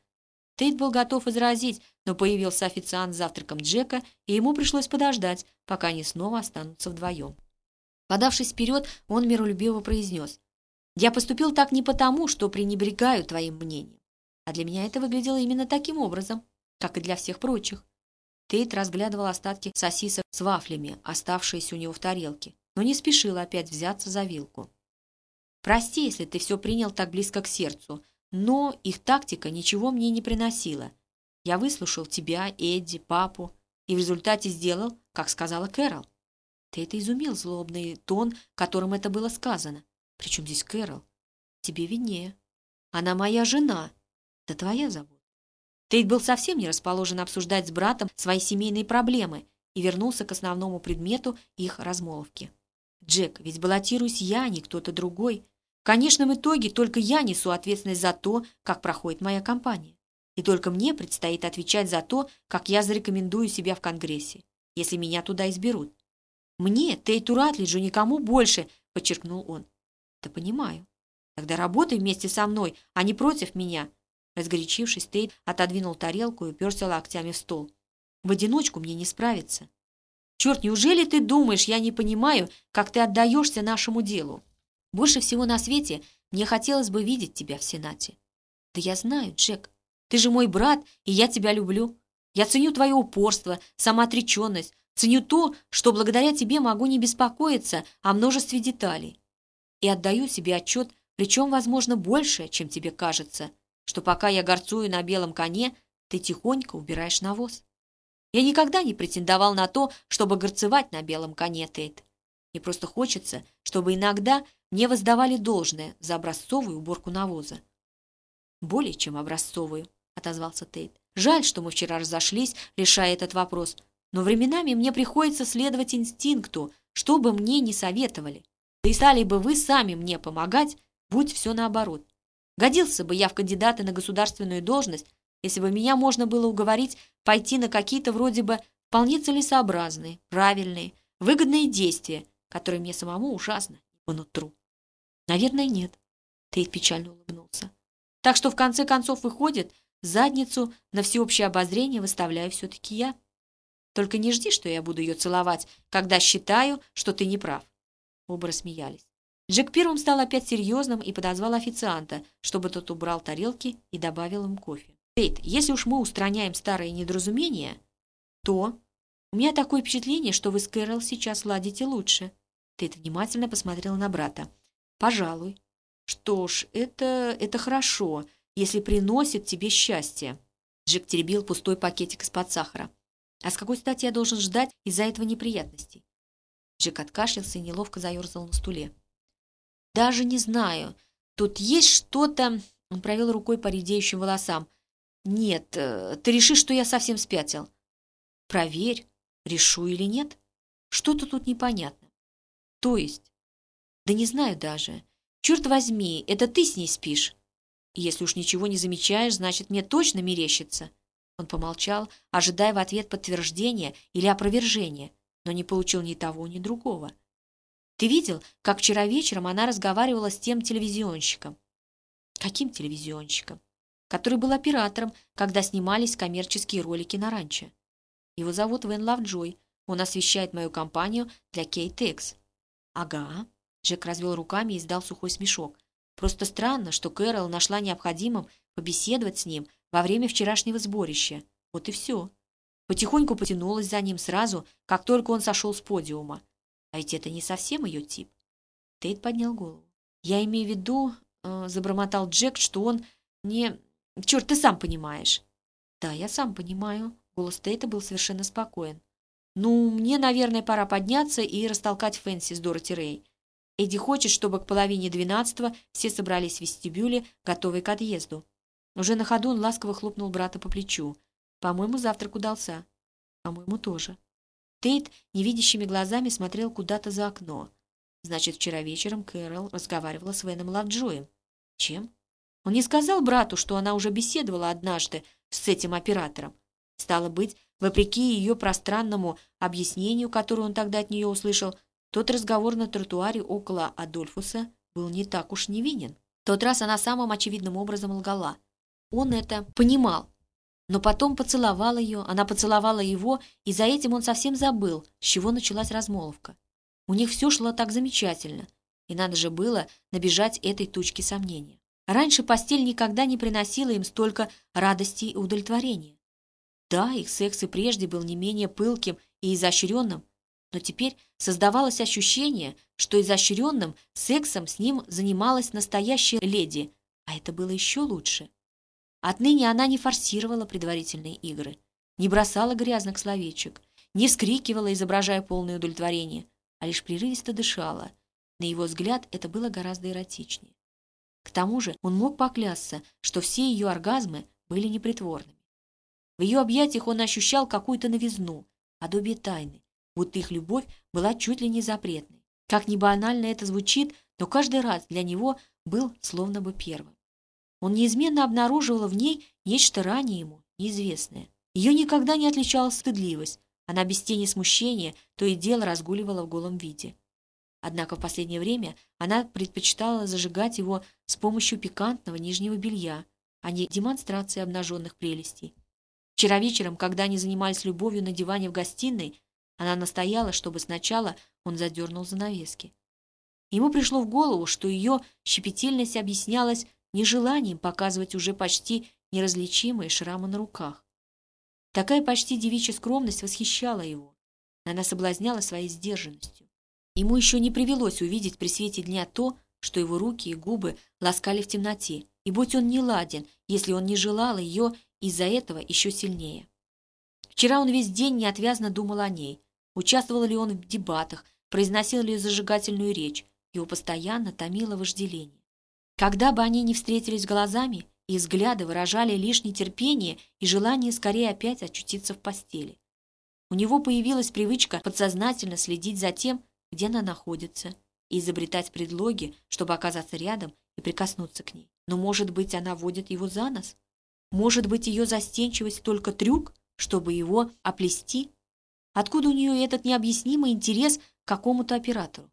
Тейт был готов возразить, но появился официант с завтраком Джека, и ему пришлось подождать, пока они снова останутся вдвоем. Подавшись вперед, он миролюбиво произнес. «Я поступил так не потому, что пренебрегаю твоим мнением, а для меня это выглядело именно таким образом, как и для всех прочих. Тейт разглядывал остатки сосисок с вафлями, оставшиеся у него в тарелке, но не спешил опять взяться за вилку. «Прости, если ты все принял так близко к сердцу, но их тактика ничего мне не приносила. Я выслушал тебя, Эдди, папу, и в результате сделал, как сказала Кэрол». Тейт изумил злобный тон, которым это было сказано. «Причем здесь Кэрол? Тебе виднее. Она моя жена. Да твоя зовут. Тейт был совсем не расположен обсуждать с братом свои семейные проблемы и вернулся к основному предмету их размолвки. «Джек, ведь баллотируюсь я, а не кто-то другой. В конечном итоге только я несу ответственность за то, как проходит моя кампания. И только мне предстоит отвечать за то, как я зарекомендую себя в Конгрессе, если меня туда изберут. Мне, Тейту Ратлиджу, никому больше, подчеркнул он. Да понимаю. Тогда работай вместе со мной, а не против меня. Разгорячившись, Тейт отодвинул тарелку и уперся локтями в стол. В одиночку мне не справиться. Черт, неужели ты думаешь, я не понимаю, как ты отдаешься нашему делу? Больше всего на свете мне хотелось бы видеть тебя в Сенате. Да я знаю, Джек, ты же мой брат, и я тебя люблю. Я ценю твое упорство, самоотреченность, ценю то, что благодаря тебе могу не беспокоиться о множестве деталей. И отдаю себе отчет, причем, возможно, больше, чем тебе кажется, что пока я горцую на белом коне, ты тихонько убираешь навоз. Я никогда не претендовал на то, чтобы горцевать на белом коне, Тейт. Мне просто хочется, чтобы иногда мне воздавали должное за образцовую уборку навоза. «Более чем образцовую», — отозвался Тейт. «Жаль, что мы вчера разошлись, решая этот вопрос, но временами мне приходится следовать инстинкту, что бы мне не советовали. Да и стали бы вы сами мне помогать, будь все наоборот. Годился бы я в кандидаты на государственную должность, если бы меня можно было уговорить пойти на какие-то вроде бы вполне целесообразные, правильные, выгодные действия, которые мне самому ужасно по нутру. Наверное, нет. Тейт печально улыбнулся. Так что в конце концов выходит, задницу на всеобщее обозрение выставляю все-таки я. Только не жди, что я буду ее целовать, когда считаю, что ты не прав. Оба рассмеялись. Джек первым стал опять серьезным и подозвал официанта, чтобы тот убрал тарелки и добавил им кофе. Тейт, если уж мы устраняем старые недоразумения, то... У меня такое впечатление, что вы с Кэрол сейчас ладите лучше. Тейт внимательно посмотрел на брата. Пожалуй. Что ж, это... это хорошо, если приносит тебе счастье. Джек теребил пустой пакетик из-под сахара. А с какой стати я должен ждать из-за этого неприятностей? Джек откашлялся и неловко заерзал на стуле. «Даже не знаю. Тут есть что-то...» Он провел рукой по редеющим волосам. «Нет, э, ты решишь, что я совсем спятил?» «Проверь, решу или нет. Что-то тут непонятно. То есть?» «Да не знаю даже. Черт возьми, это ты с ней спишь?» «Если уж ничего не замечаешь, значит, мне точно мерещится». Он помолчал, ожидая в ответ подтверждения или опровержения, но не получил ни того, ни другого. «Ты видел, как вчера вечером она разговаривала с тем телевизионщиком?» «Каким телевизионщиком?» «Который был оператором, когда снимались коммерческие ролики на ранчо. Его зовут Вен Лавджой. Он освещает мою компанию для KTX». «Ага». Джек развел руками и издал сухой смешок. «Просто странно, что Кэрол нашла необходимым побеседовать с ним во время вчерашнего сборища. Вот и все. Потихоньку потянулась за ним сразу, как только он сошел с подиума. А ведь это не совсем ее тип. Тейт поднял голову. «Я имею в виду, э, — забормотал Джек, — что он не... Черт, ты сам понимаешь». «Да, я сам понимаю». Голос Тейта был совершенно спокоен. «Ну, мне, наверное, пора подняться и растолкать Фэнси с Дороти Рэй. Эдди хочет, чтобы к половине двенадцатого все собрались в вестибюле, готовые к отъезду. Уже на ходу он ласково хлопнул брата по плечу. «По-моему, завтрак удался». «По-моему, тоже». Тейт невидящими глазами смотрел куда-то за окно. Значит, вчера вечером Кэрол разговаривала с Веном Лавджоем. Чем? Он не сказал брату, что она уже беседовала однажды с этим оператором. Стало быть, вопреки ее пространному объяснению, которое он тогда от нее услышал, тот разговор на тротуаре около Адольфуса был не так уж невинен. В тот раз она самым очевидным образом лгала. Он это понимал. Но потом поцеловал ее, она поцеловала его, и за этим он совсем забыл, с чего началась размолвка. У них все шло так замечательно, и надо же было набежать этой тучки сомнения. Раньше постель никогда не приносила им столько радости и удовлетворения. Да, их секс и прежде был не менее пылким и изощренным, но теперь создавалось ощущение, что изощренным сексом с ним занималась настоящая леди, а это было еще лучше. Отныне она не форсировала предварительные игры, не бросала грязных словечек, не вскрикивала, изображая полное удовлетворение, а лишь прерывисто дышала. На его взгляд это было гораздо эротичнее. К тому же он мог поклясться, что все ее оргазмы были непритворными. В ее объятиях он ощущал какую-то новизну, подобие тайны, будто их любовь была чуть ли не запретной. Как ни банально это звучит, но каждый раз для него был словно бы первым. Он неизменно обнаруживал в ней нечто ранее ему неизвестное. Ее никогда не отличала стыдливость. Она без тени смущения то и дело разгуливала в голом виде. Однако в последнее время она предпочитала зажигать его с помощью пикантного нижнего белья, а не демонстрации обнаженных прелестей. Вчера вечером, когда они занимались любовью на диване в гостиной, она настояла, чтобы сначала он задернул занавески. Ему пришло в голову, что ее щепетильность объяснялась нежеланием показывать уже почти неразличимые шрамы на руках. Такая почти девичья скромность восхищала его. Она соблазняла своей сдержанностью. Ему еще не привелось увидеть при свете дня то, что его руки и губы ласкали в темноте, и будь он не ладен, если он не желал ее из-за этого еще сильнее. Вчера он весь день неотвязно думал о ней, участвовал ли он в дебатах, произносил ли зажигательную речь, его постоянно томило вожделение. Когда бы они не встретились глазами, их взгляды выражали лишь нетерпение и желание скорее опять очутиться в постели. У него появилась привычка подсознательно следить за тем, где она находится, и изобретать предлоги, чтобы оказаться рядом и прикоснуться к ней. Но, может быть, она водит его за нос? Может быть, ее застенчивость только трюк, чтобы его оплести? Откуда у нее этот необъяснимый интерес к какому-то оператору?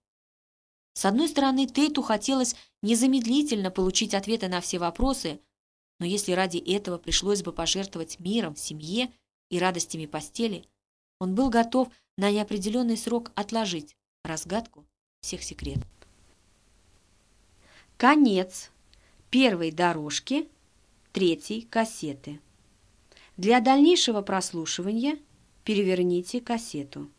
С одной стороны, Тейту хотелось незамедлительно получить ответы на все вопросы, но если ради этого пришлось бы пожертвовать миром, семье и радостями постели, он был готов на неопределенный срок отложить разгадку всех секретов. Конец первой дорожки третьей кассеты. Для дальнейшего прослушивания переверните кассету.